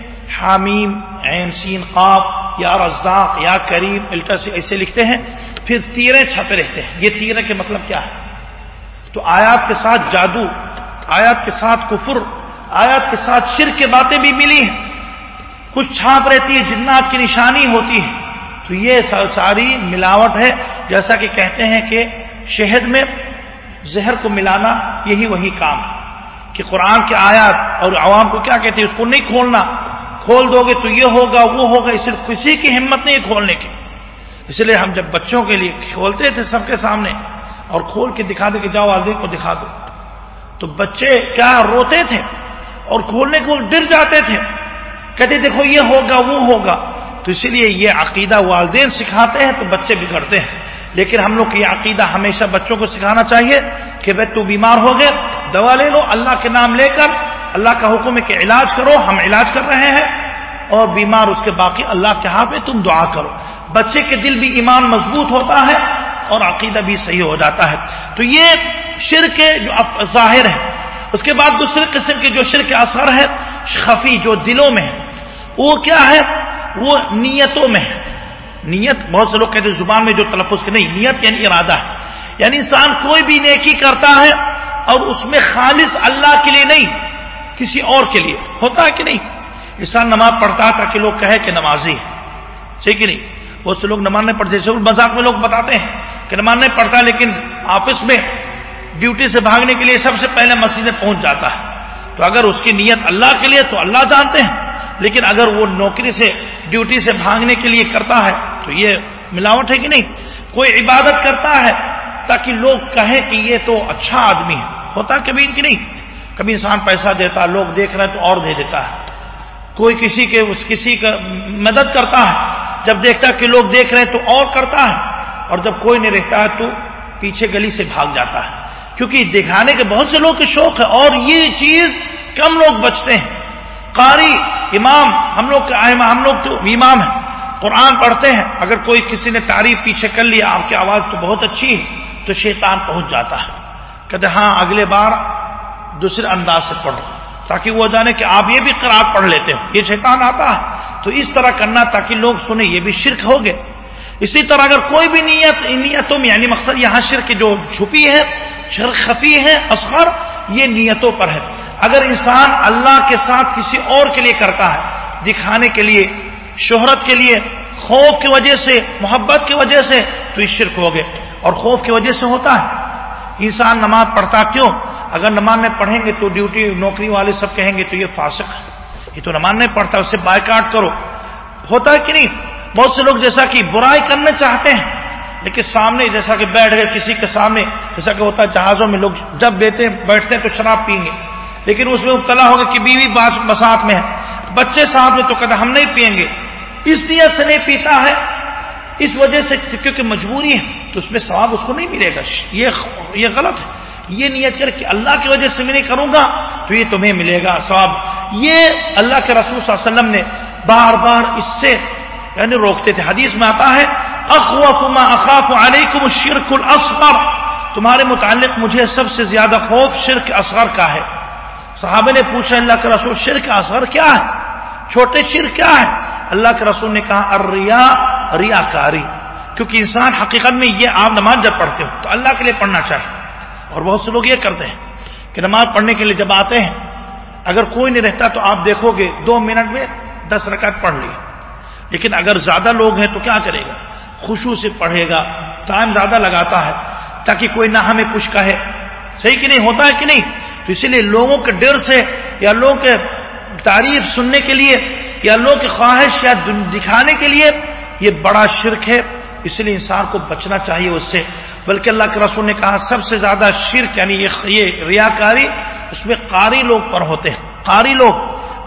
حامیم، عین، سین، قاف، یا رزاق، یا کریم، الٹا سے ایسے لکھتے ہیں، پھر تیرے چھپے رہتے ہیں۔ یہ تیرے کے مطلب کیا ہے؟ تو آیات کے ساتھ جادو، آیات کے ساتھ کفر، آیات کے ساتھ شر کے باتیں بھی ملی ہیں۔ کچھ چھاپ رہتی ہے، جنات کی نشانی ہوتی ہے۔ تو یہ ساری ملاوٹ ہے۔ جیسا کہ کہتے ہیں کہ شہد میں زہر کو ملانا یہی وہی کام ہے۔ کہ قرآن کے آیات اور عوام کو کیا کہتے ہیں؟ اس کو نہیں کھولنا۔ کھول دو گے تو یہ ہوگا، وہ ہوگا، اس کسی کی ہمت نہیں کھولنے کی۔ اس لیے ہم جب بچوں کے لیے کھولتے تھے سب کے سامنے اور کھول کے دکھا دے کہ جاؤ والدین کو دکھا دو۔ تو بچے کیا روتے تھے؟ اور کھولنے کو ڈر جاتے تھے۔ کہتے دیکھو یہ ہوگا، وہ ہوگا۔ تو اسی لیے یہ عقیدہ والدین سکھاتے ہیں تو بچے بگڑتے ہیں۔ لیکن ہم لوگ یہ عقیدہ ہمیشہ بچوں کو سکھانا چاہیے کہ بھائی تو بیمار ہو گئے، دوا لے لو، اللہ کے نام لے کر، اللہ کا حکم ہے کہ علاج کرو، ہم علاج کر رہے ہیں۔ اور بیمار اس کے باقی اللہ کے ہاتھ میں تم دعا کرو۔ بچے کے دل بھی ایمان مضبوط ہوتا ہے اور عقیدہ بھی صحیح ہو جاتا ہے۔ تو یہ شرک جو ظاہر ہے۔ اس کے بعد دوسرے قسم کے جو شرک اثر ہے، خفی جو دلوں میں ہے، وہ کیا ہے؟ وہ نیتوں میں ہے۔ نیت بہت سے لوگ کہتے ہیں زبان میں جو تلفظ کی نہیں، نیت یعنی ارادہ ہے۔ یعنی انسان کوئی بھی نیکی کرتا ہے اور اس میں خالص اللہ کے لیے نہیں، کسی اور کے لیے۔ ہوتا ہے کہ نہیں؟ انسان نماز پڑھتا ہے تاکہ لوگ کہے کہ نمازی ہے۔ صحیح کہ نہیں؟ بہت سے لوگ نماز نہیں پڑھتے مذاق میں لوگ بتاتے ہیں کہ نماز نہیں پڑھتا لیکن آفس میں ڈیوٹی سے بھاگنے کے لیے سب سے پہلے مسجد میں پہنچ جاتا ہے۔ تو اگر اس کی نیت اللہ کے لیے تو اللہ جانتے ہیں۔ لیکن اگر وہ نوکری سے ڈیوٹی سے بھاگنے کے لیے کرتا ہے، تو یہ ملاوٹ ہے کہ نہیں؟ کوئی عبادت کرتا ہے تاکہ لوگ کہیں کہ یہ تو اچھا آدمی ہے، ہوتا کبھی کہ نہیں۔ کبھی انسان پیسہ دیتا، لوگ دیکھ رہے تو اور دے دیتا ہے۔ کوئی کسی کے، اس کسی کا مدد کرتا ہے، جب دیکھتا کہ لوگ دیکھ رہے تو اور کرتا ہے۔ اور جب کوئی نہیں رہتا ہے تو پیچھے گلی سے بھاگ جاتا ہے۔ کیونکہ دکھانے کے بہت سے لوگ کے شوق ہے اور یہ چیز کم لوگ بچتے ہیں۔ قاری، امام، ہم لوگ ہم لوگ تو امام ہیں، قرآن پڑھتے ہیں، اگر کوئی کسی نے تعریف پیچھے کر لیا، آپ کی آواز تو بہت اچھی ہے، تو شیطان پہنچ جاتا ہے، کہتے ہاں اگلے بار دوسرے انداز سے پڑھو، تاکہ وہ جانے کہ آپ یہ بھی قرآن پڑھ لیتے ہو، یہ شیطان آتا ہے، تو اس طرح کرنا تاکہ لوگ سنیں، یہ بھی شرک ہو گئے، اسی طرح اگر کوئی بھی نیت، نیتوں میں یعنی مقصد یہاں شرک جو چھپی ہے، شرک خفی ہے، اصغر، یہ نیتوں پر ہے اگر انسان اللہ کے ساتھ کسی اور کے لیے کرتا ہے، دکھانے کے لیے، شہرت کے لیے، خوف کی وجہ سے، محبت کی وجہ سے، تو یہ شرک ہو گئے۔ اور خوف کی وجہ سے ہوتا ہے۔ انسان نماز پڑھتا کیوں؟ اگر نماز میں پڑھیں گے تو ڈیوٹی، نوکری والے سب کہیں گے تو یہ فاسق ہے۔ یہ تو نماز نہیں پڑھتا اسے بائیکاٹ کرو۔ ہوتا ہے کہ نہیں؟ بہت سے لوگ جیسا کہ برائی کرنا چاہتے ہیں، لیکن سامنے جیسا کہ بیٹھ گئے کسی کے سامنے، جیسا کہ ہوتا ہے جہازوں میں لوگ جب بیٹھتے بیٹھتے ہیں تو شراب پئیں گے۔ لیکن اس میں مبتلا ہوگا کہ بیوی بسات میں ہے۔ بچے ساتھ میں تو کہتے ہم نہیں پئیں گے۔ اس نیت سے نہیں پیتا ہے۔ اس وجہ سے کیونکہ مجبوری ہے، تو اس میں ثواب اس کو نہیں ملے گا۔ یہ غلط ہے۔ یہ نیت کر کہ اللہ کی وجہ سے میں نہیں کروں گا، تو یہ تمہیں ملے گا ثواب۔ یہ اللہ کے رسول صلی اللہ علیہ وسلم نے بار بار اس سے یعنی روکتے تھے۔ حدیث میں آتا ہے، اخوف ما اخاف علیکم الشرک الاصغر۔ تمہارے متعلق مجھے سب سے زیادہ خوف شرک اصغر کا ہے۔ صحابہ نے پوچھا، اللہ کے رسول شرک اصغر کیا ہے؟ چھوٹے شرک کیا ہے؟ اللہ کے رسول نے کہا اریا ریا کاری کیونکہ انسان حقیقت میں یہ آپ نماز جب پڑھتے ہو، تو اللہ کے لیے پڑھنا چاہیے۔ اور بہت سے لوگ یہ کرتے ہیں کہ نماز پڑھنے کے لیے جب آتے ہیں، اگر کوئی نہیں رہتا تو آپ دیکھو گے دو منٹ میں دس رکعت پڑھ لی۔ لیکن اگر زیادہ لوگ ہیں تو کیا کرے گا؟ خوشبو سے پڑھے گا، ٹائم زیادہ لگاتا ہے تاکہ کوئی نہ ہمیں کچھ کہے صحیح کہ نہیں؟ ہوتا ہے کہ نہیں؟ تو اسی لیے لوگوں کے ڈر سے یا لوگوں کے تعریف سننے کے لیے یا لوگوں کی خواہش یا دکھانے کے لیے یہ بڑا شرک ہے۔ اس لیے انسان کو بچنا چاہیے اس سے۔ بلکہ اللہ کے رسول نے کہا، سب سے زیادہ شرک یعنی یہ ریاکاری اس میں قاری لوگ پر ہوتے ہیں۔ قاری لوگ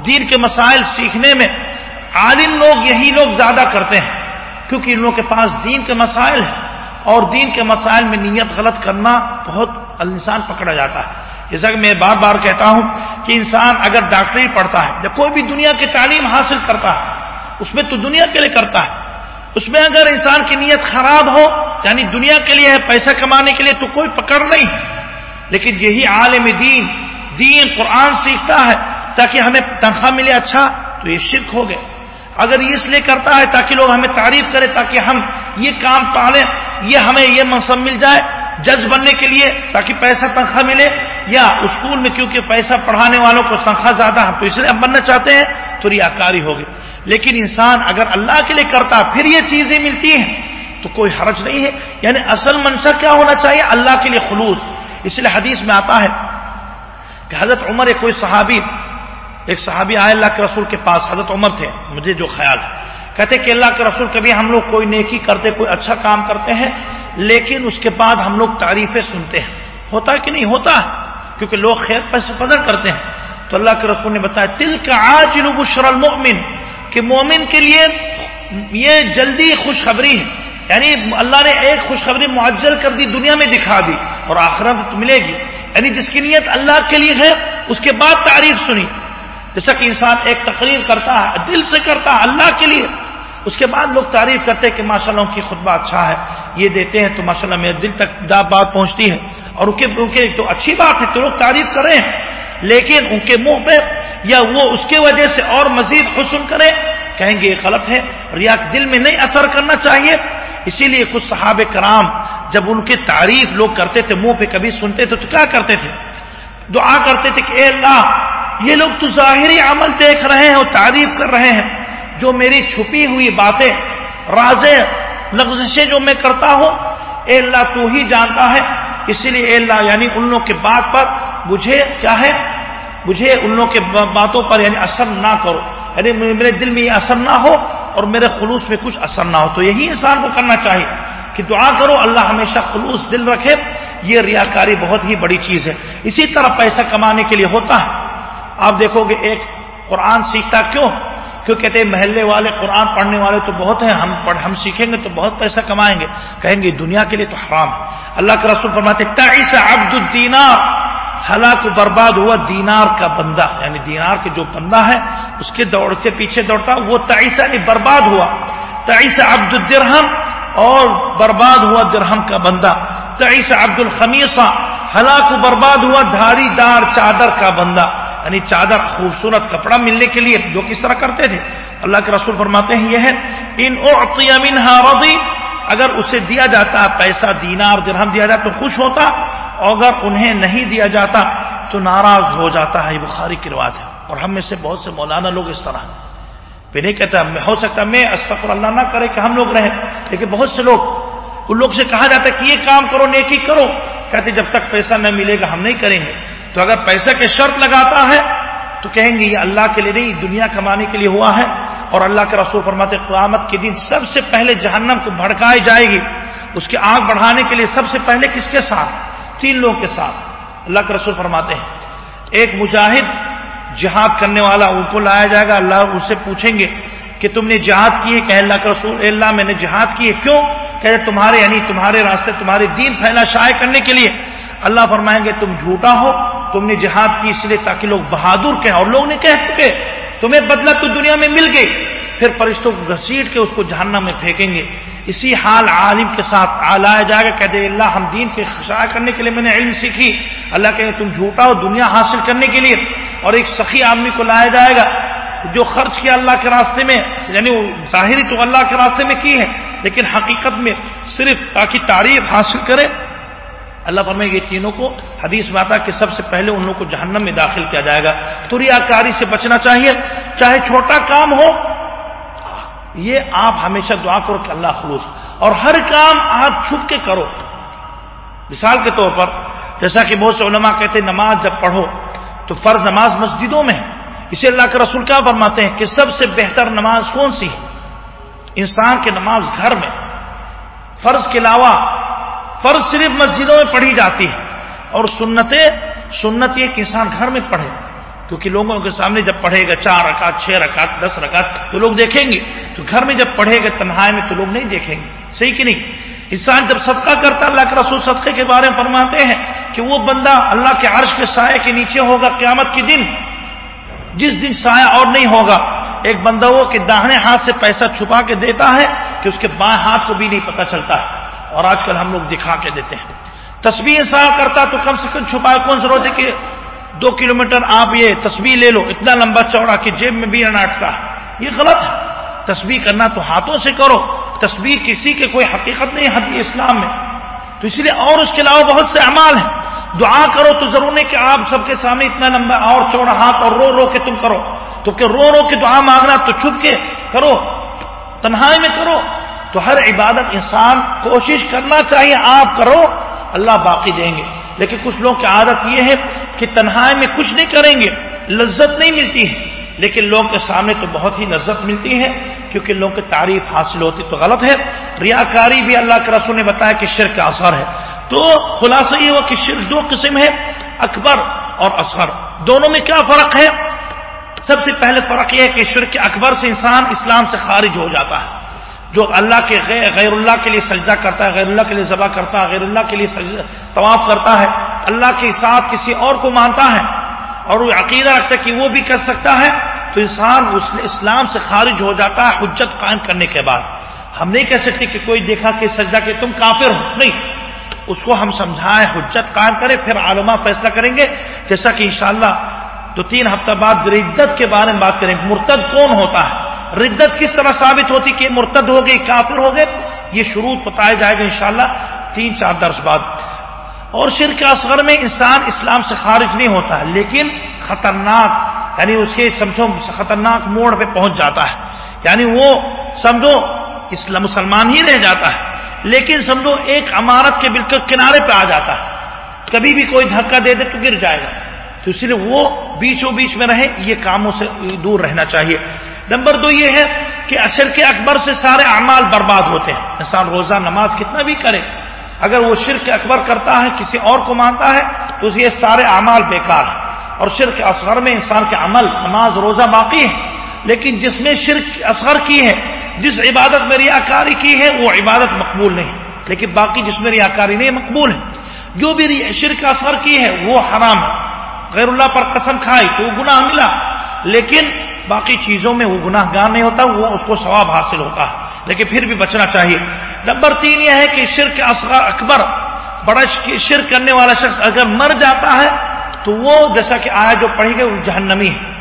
دین کے مسائل سیکھنے میں عالم لوگ یہی لوگ زیادہ کرتے ہیں۔ کیونکہ ان لوگوں کے پاس دین کے مسائل ہیں اور دین کے مسائل میں نیت غلط کرنا بہت انسان پکڑا جاتا ہے۔ جیسا کہ میں بار بار کہتا ہوں کہ انسان اگر ڈاکٹری پڑھتا ہے، جب کوئی بھی دنیا کی تعلیم حاصل کرتا ہے، اس میں تو دنیا کے لیے کرتا ہے۔ اس میں اگر انسان کی نیت خراب ہو یعنی دنیا کے لیے ہے، پیسہ کمانے کے لیے تو کوئی پکڑ نہیں۔ لیکن یہی عالم دین دین قرآن سیکھتا ہے تاکہ ہمیں تنخواہ ملے اچھا تو یہ شرک ہو گئے۔ اگر یہ اس لیے کرتا ہے تاکہ لوگ ہمیں تعریف کرے تاکہ ہم یہ کام پالیں، یہ ہمیں یہ منصب مل جائے جج بننے کے لیے تاکہ پیسہ تنخواہ ملے یا اسکول میں کیونکہ پیسہ پڑھانے والوں کو تنخواہ زیادہ ہم تو اس لیے ہم بننا چاہتے ہیں تو ریاکاری ہوگی۔ لیکن انسان اگر اللہ کے لیے کرتا پھر یہ چیزیں ملتی ہیں تو کوئی حرج نہیں ہے۔ یعنی اصل منشا کیا ہونا چاہیے؟ اللہ کے لیے خلوص۔ اس لیے حدیث میں آتا ہے کہ حضرت عمر ایک کوئی صحابی، ایک صحابی آئے اللہ کے رسول کے پاس، حضرت عمر تھے، مجھے جو خیال ہے۔ کہتے کہ اللہ کے رسول کبھی ہم لوگ کوئی نیکی کرتے، کوئی اچھا کام کرتے ہیں، لیکن اس کے بعد ہم لوگ تعریفیں سنتے ہیں۔ ہوتا ہے کہ نہیں؟ ہوتا۔ کیونکہ لوگ خیر پیسے فضر کرتے ہیں۔ تو اللہ کے رسول نے بتایا تل کا آج بشر المؤمن، کہ مومن کے لیے یہ جلدی خوشخبری ہے۔ یعنی اللہ نے ایک خوشخبری معجل کر دی، دنیا میں دکھا دی اور آخرت ملے گی۔ یعنی جس کی نیت اللہ کے لیے ہے، اس کے بعد تعریف سنی۔ جیسا کہ انسان ایک تقریر کرتا ہے، دل سے کرتا ہے، اللہ کے لیے۔ اس کے بعد لوگ تعریف کرتے کہ ماشاء اللہ ان کی خطبہ اچھا ہے، یہ دیتے ہیں تو ماشاء اللہ میرے دل تک دا بات پہنچتی ہے۔ اور ان کے تو اچھی بات ہے تو لوگ تعریف کریں، لیکن ان کے منہ پہ یا وہ اس کے وجہ سے اور مزید حسن کرے کہیں گے یہ غلط ہے اور یا دل میں نہیں اثر کرنا چاہیے۔ اسی لیے کچھ صحاب کرام جب ان کی تعریف لوگ کرتے تھے، منہ پہ کبھی سنتے تھے تو کیا کرتے تھے؟ دعا کرتے تھے کہ اے اللہ، یہ لوگ تو ظاہری عمل دیکھ رہے ہیں اور تعریف کر رہے ہیں۔ جو میری چھپی ہوئی باتیں، رازیں، لغزشیں جو میں کرتا ہوں، اے اللہ تو ہی جانتا ہے۔ اسی لیے اے اللہ یعنی ان لوگوں کے بات پر مجھے کیا ہے؟ مجھے ان لوگوں کے باتوں پر یعنی اثر نہ کرو۔ یعنی میرے دل میں یہ اثر نہ ہو اور میرے خلوص میں کچھ اثر نہ ہو۔ تو یہی انسان کو کرنا چاہیے کہ دعا کرو، اللہ ہمیشہ خلوص دل رکھے۔ یہ ریاکاری بہت ہی بڑی چیز ہے۔ اسی طرح پیسہ کمانے کے لیے ہوتا ہے۔ آپ دیکھو گے ایک قرآن سیکھتا کیوں؟ کیوں کہتے ہیں محلے والے قرآن پڑھنے والے تو بہت ہیں، ہم پڑھ ہم سیکھیں گے تو بہت پیسہ کمائیں گے۔ کہیں گے دنیا کے لیے تو حرام۔ ہے اللہ کے رسول فرماتے عبد الدینار۔ ہلاک برباد ہوا دینار کا بندہ یعنی دینار کے جو بندہ ہے، اس کے دوڑتے پیچھے دوڑتا، وہ تعیسہ یعنی برباد ہوا۔ تعیسہ عبد الدرہم اور برباد ہوا درہم کا بندہ۔ تعیسہ عبد الخمیسہ، ہلاک برباد ہوا دھاری دار چادر کا بندہ۔ یعنی چادر خوبصورت کپڑا ملنے کے لیے جو کس طرح کرتے تھے۔ اللہ کے رسول فرماتے ہیں یہ ہے، ان رضی اگر اسے دیا جاتا، پیسہ، دینار، درہم دیا جاتا تو خوش ہوتا، اگر انہیں نہیں دیا جاتا تو ناراض ہو جاتا ہے۔ یہ بخاری کی روایت ہے۔ اور ہم میں سے بہت سے مولانا لوگ اس طرح پھر نہیں کہتا، ہو سکتا، میں استفر اللہ نہ کرے کہ ہم لوگ رہیں۔ لیکن بہت سے لوگ ان لوگ سے کہا جاتا ہے کہ یہ کام کرو، نیکی کرو۔ کہتے جب تک پیسہ نہ ملے گا ہم نہیں کریں گے۔ تو اگر پیسے کے شرط لگاتا ہے تو کہیں گے یہ اللہ کے لیے نہیں دنیا کمانے کے لیے ہوا ہے۔ اور اللہ کے رسول فرماتے قیامت کے دن سب سے پہلے جہنم کو بھڑکائی جائے گی۔ اس کی آگ بڑھانے کے لیے سب سے پہلے کس کے ساتھ؟ تین لوگوں کے ساتھ۔ اللہ کے رسول فرماتے ہیں، ایک مجاہد جہاد کرنے والا ان کو لایا جائے گا۔ اللہ ان سے پوچھیں گے کہ تم نے جہاد کی ہے کہ اللہ کے رسول اللہ میں نے جہاد کی ہے کیوں؟ کہ تمہارے یعنی تمہارے راستے، تمہارے دین پھیلا شائع کرنے کے لیے۔ اللہ فرمائیں گے، تم جھوٹا ہو تم نے جہاد کی اس لیے تاکہ لوگ بہادر کہیں اور لوگ نے کہہ چکے تمہیں بدلہ تو دنیا میں مل گئی۔ پھر فرشتوں کو گھسیٹ کے اس کو جہنم میں پھینکیں گے۔ اسی حال عالم کے ساتھ آلایا جائے گا، کہتے اللہ ہم دین کے خشاع کرنے کے لیے میں نے علم سیکھی۔ اللہ کہ تم جھوٹا ہو دنیا حاصل کرنے کے لیے۔ اور ایک سخی آدمی کو لایا جائے گا جو خرچ کیا اللہ کے راستے میں یعنی ظاہری تو اللہ کے راستے میں کی ہے، لیکن حقیقت میں صرف تاکہ تعریف حاصل کرے۔ اللہ فرمائے یہ تینوں کو حدیث میں آتا کہ سب سے پہلے ان لوگوں کو جہنم میں داخل کیا جائے گا۔ تو ریاکاری سے بچنا چاہیے، چاہے چھوٹا کام ہو۔ یہ آپ ہمیشہ دعا کرو کہ اللہ خلوص۔ اور ہر کام آپ چھپ کے کرو۔ مثال کے طور پر جیسا کہ بہت سے علماء کہتے ہیں، نماز جب پڑھو تو فرض نماز مسجدوں میں اسے اللہ کے رسول کیا فرماتے ہیں کہ سب سے بہتر نماز کون سی ہے؟ انسان کی نماز گھر میں۔ فرض کے علاوہ فرض صرف مسجدوں میں پڑھی جاتی ہے اور سنتیں سنت یہ کہ انسان گھر میں پڑھے کیونکہ لوگوں کے سامنے جب پڑھے گا چار رکعت، چھ رکعت، دس رکعت تو لوگ دیکھیں گے۔ تو گھر میں جب پڑھے گا تنہائی میں تو لوگ نہیں دیکھیں گے۔ صحیح کہ نہیں؟ انسان جب صدقہ کرتا اللہ کے رسول صدقے کے بارے میں فرماتے ہیں کہ وہ بندہ اللہ کے عرش کے سائے کے نیچے ہوگا قیامت کے دن۔ جس دن سایہ اور نہیں ہوگا، ایک بندہ وہ کہ داہنے ہاتھ سے پیسہ چھپا کے دیتا ہے کہ اس کے بائیں ہاتھ کو بھی نہیں پتا چلتا۔ ہے اور آج کل ہم لوگ دکھا کے دیتے ہیں۔ تصویر انسان کرتا تو کم سے کم چھپائے کون ضرورت ہے کہ دو کلو آپ یہ تصویر لے لو، اتنا لمبا چوڑا کہ جیب میں بھی اٹکا۔ یہ غلط ہے۔ تصویر کرنا تو ہاتھوں سے کرو۔ تصویر کسی کے کوئی حقیقت نہیں حدی اسلام میں۔ تو اس لیے اور اس کے علاوہ بہت سے اعمال ہیں۔ دعا کرو تو ضرور نہیں کہ آپ سب کے سامنے اتنا لمبا اور چوڑا ہاتھ اور رو رو کے تم کرو۔ تو کہ رو رو کے دعا مانگنا تو چھپ کے کرو۔ تنہائی میں کرو۔ تو ہر عبادت انسان کوشش کرنا چاہیے، آپ کرو، اللہ باقی دیں گے۔ لیکن کچھ لوگ کی عادت یہ ہے کہ تنہائی میں کچھ نہیں کریں گے، لذت نہیں ملتی ہے۔ لیکن لوگ کے سامنے تو بہت ہی لذت ملتی ہے، کیونکہ لوگوں کی تعریف حاصل ہوتی تو غلط ہے۔ ریاکاری بھی اللہ کے رسول نے بتایا کہ شر کا اثر ہے۔ تو خلاصہ یہ ہوا کہ شر دو قسم ہے اکبر اور اثر دونوں میں کیا فرق ہے؟ سب سے پہلے فرق یہ ہے کہ شرک اکبر سے انسان اسلام سے خارج ہو جاتا ہے۔ جو اللہ کے غیر اللہ کے لیے سجدہ کرتا ہے غیر اللہ کے لیے ذبح کرتا ہے غیر اللہ کے لیے طواف کرتا ہے، اللہ کے ساتھ کسی اور کو مانتا ہے اور وہ عقیدہ رکھتا ہے کہ وہ بھی کر سکتا ہے، تو انسان اس اسلام سے خارج ہو جاتا ہے حجت قائم کرنے کے بعد۔ ہم نہیں کہہ سکتے کہ کوئی دیکھا کہ سجدہ کہ تم کافر ہو، نہیں۔ اس کو ہم سمجھائیں، حجت قائم کریں، پھر عالمہ فیصلہ کریں گے۔ جیسا کہ انشاءاللہ دو تین ہفتہ بعد ردت کے بارے میں بات کریں مرتد کون ہوتا ہے؟ ردت کس طرح ثابت ہوتی کہ مرتد ہو گئی، کافر ہو گئے، یہ شروع بتایا جائے گا انشاءاللہ تین چار درس بعد۔ اور شرک اصغر میں انسان اسلام سے خارج نہیں ہوتا ہے، لیکن خطرناک یعنی اس کے سمجھو، خطرناک موڑ پہ پہنچ جاتا ہے۔ یعنی وہ سمجھو، اسلام، مسلمان ہی رہ جاتا ہے، لیکن سمجھو ایک عمارت کے بالکل کنارے پہ آ جاتا ہے۔ کبھی بھی کوئی دھکا دے دے تو گر جائے گا۔ تو اس لیے وہ بیچوں بیچ میں رہے، یہ کاموں سے دور رہنا چاہیے۔ نمبر دو یہ ہے کہ شرک اکبر سے سارے اعمال برباد ہوتے ہیں۔ انسان روزہ، نماز کتنا بھی کرے، اگر وہ شرک اکبر کرتا ہے، کسی اور کو مانتا ہے، تو یہ سارے اعمال بیکار ہیں۔ اور شرک اصغر میں انسان کے عمل، نماز، روزہ باقی ہے لیکن جس میں شرک اصغر کی ہے، جس عبادت میں ریاکاری کی ہے، وہ عبادت مقبول نہیں۔ لیکن باقی جس میں ریاکاری نہیں، مقبول ہے۔ جو بھی شرک اثر کی ہے، وہ حرام ہے۔ غیر اللہ پر قسم کھائی تو وہ گناہ ملا۔ لیکن باقی چیزوں میں وہ گناہ گار نہیں ہوتا، وہ اس کو ثواب حاصل ہوتا ہے۔ لیکن پھر بھی بچنا چاہیے۔ نمبر تین یہ ہے کہ شرک اصغر، اکبر، بڑا شرک کرنے والا شخص اگر مر جاتا ہے، تو وہ جیسا کہ آیا جو پڑھی گئی، وہ جہنمی ہے۔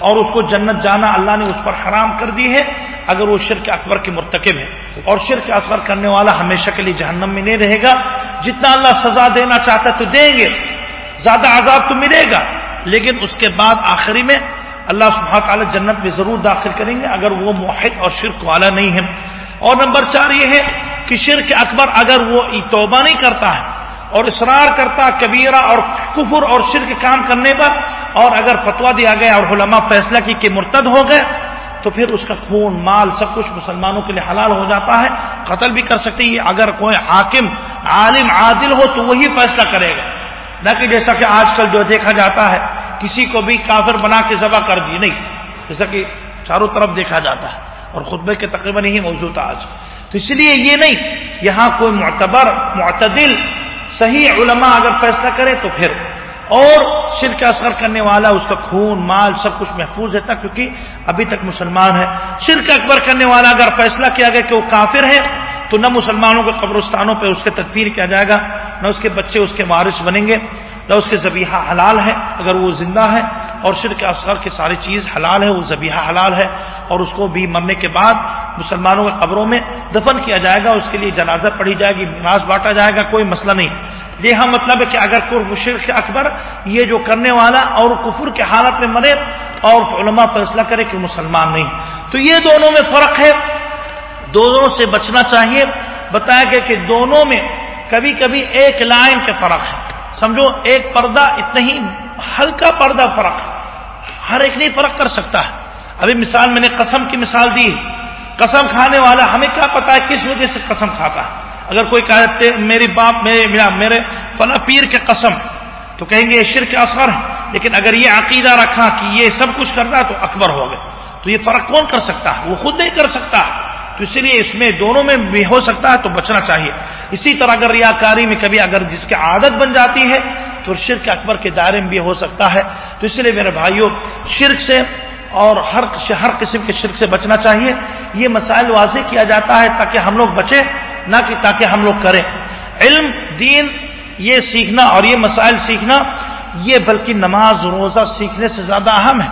اور اس کو جنت جانا اللہ نے اس پر حرام کر دی ہے، اگر وہ شرک اکبر کے مرتکب ہے۔ اور شرک اصغر کرنے والا ہمیشہ کے لیے جہنم میں نہیں رہے گا۔ جتنا اللہ سزا دینا چاہتا ہے تو دیں گے۔ زیادہ عذاب تو ملے گا۔ لیکن اس کے بعد آخری میں اللہ سبحانہ تعالی جنت میں ضرور داخل کریں گے، اگر وہ موحد اور شرک والا نہیں ہے اور نمبر چار یہ ہے کہ شرک اکبر اگر وہ توبہ نہیں کرتا ہے اور اصرار کرتا کبیرہ اور کفر اور شرک کام کرنے پر، اور اگر فتوا دیا گیا اور علماء فیصلہ کی کہ مرتد ہو گئے، تو پھر اس کا خون، مال سب کچھ مسلمانوں کے لیے حلال ہو جاتا ہے، قتل بھی کر سکتے ہیں اگر کوئی حاکم، عالم، عادل ہو تو وہی فیصلہ کرے گا۔ نہ کہ جیسا کہ آج کل جو دیکھا جاتا ہے کسی کو بھی کافر بنا کے ذبح کر دی، نہیں۔ جیسا کہ چاروں طرف دیکھا جاتا ہے اور خطبے کے تقریباً یہی موضوع تھا آج۔ تو اس لیے یہ نہیں، یہاں کوئی معتبر، معتدل، صحیح علماء اگر فیصلہ کرے تو پھر۔ اور شرک اثر کرنے والا، اس کا خون، مال سب کچھ محفوظ ہے تک کیونکہ ابھی تک مسلمان ہے۔ شرک اکبر کرنے والا اگر فیصلہ کیا گیا کہ وہ کافر ہے، تو نہ مسلمانوں کے قبرستانوں پہ اس کے تکفیر کیا جائے گا، نہ اس کے بچے اس کے وارث بنیں گے۔ نہ اس کے زبیحہ حلال ہے، اگر وہ زندہ ہے، اور شرک اصغر کی ساری چیز حلال ہے وہ زبیحہ حلال ہے، اور اس کو بھی مرنے کے بعد مسلمانوں کے قبروں میں دفن کیا جائے گا، اس کے لیے جنازہ پڑھی جائے گی میراث بانٹا جائے گا، کوئی مسئلہ نہیں۔ یہ ہاں مطلب ہے کہ اگر کوئی شرک اکبر یہ جو کرنے والا اور کفر کے حالت میں مرے اور علماء فیصلہ کرے کہ مسلمان نہیں۔ تو یہ دونوں میں فرق ہے۔ دونوں سے بچنا چاہیے۔ بتایا گیا کہ دونوں میں کبھی کبھی ایک لائن کے فرق ہے۔ سمجھو، ایک پردہ اتنا ہی ہلکا پردہ فرق ہر ایک نہیں فرق کر سکتا۔ ہے ابھی مثال میں نے قسم کی مثال دی۔ قسم کھانے والا، ہمیں کیا پتا ہے کس وجہ سے قسم کھاتا ہے؟ اگر کوئی کہتے میری باپ، میرے میرے فلاں پیر کے قسم، تو کہیں گے یہ شرک اثر ہے۔ لیکن اگر یہ عقیدہ رکھا کہ یہ سب کچھ کرتا ہے تو اکبر ہو گئے۔ تو یہ فرق کون کر سکتا؟ ہے وہ خود نہیں کر سکتا۔ تو اسی لیے اس میں دونوں میں بھی ہو سکتا ہے تو بچنا چاہیے۔ اسی طرح اگر ریاکاری میں کبھی اگر جس کی عادت بن جاتی ہے تو شرک اکبر کے دائرے میں بھی ہو سکتا ہے۔ تو اس لیے میرے بھائیوں شرک سے اور ہر ہر قسم کے شرک سے بچنا چاہیے۔ یہ مسائل واضح کیا جاتا ہے تاکہ ہم لوگ بچیں، نہ کہ تاکہ ہم لوگ کریں۔ علم، دین، یہ سیکھنا اور یہ مسائل سیکھنا، یہ بلکہ نماز، روزہ سیکھنے سے زیادہ اہم ہے۔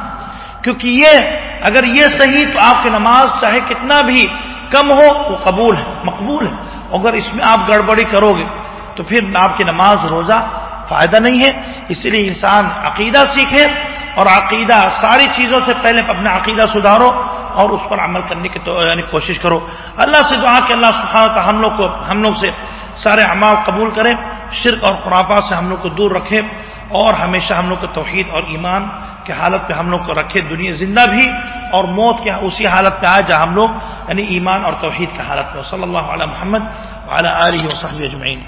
کیونکہ یہ، اگر یہ صحیح تو آپ کی نماز چاہے کتنا بھی کم ہو وہ قبول ہے، مقبول ہے۔ اگر اس میں آپ گڑبڑی کرو گے تو پھر آپ کی نماز، روزہ فائدہ نہیں ہے۔ اس لیے انسان عقیدہ سیکھے اور عقیدہ ساری چیزوں سے پہلے اپنا عقیدہ سدھارو اور اس پر عمل کرنے کی تو یعنی کوشش کرو۔ اللہ سے دعا کہ اللہ سبحانہ کا ہم لوگ کو ہم لوگ سے سارے اعمال قبول کریں شرک اور خرافات سے ہم لوگ کو دور رکھے۔ اور ہمیشہ ہم لوگ کو توحید اور ایمان کے حالت پہ ہم لوگ کو رکھے، دنیا زندہ بھی اور موت کے اسی حالت پہ آئے جہاں ہم لوگ یعنی ایمان اور توحید کے حالت پہ۔ صلی اللہ علیہ محمد علیہ وسلم اجمعین۔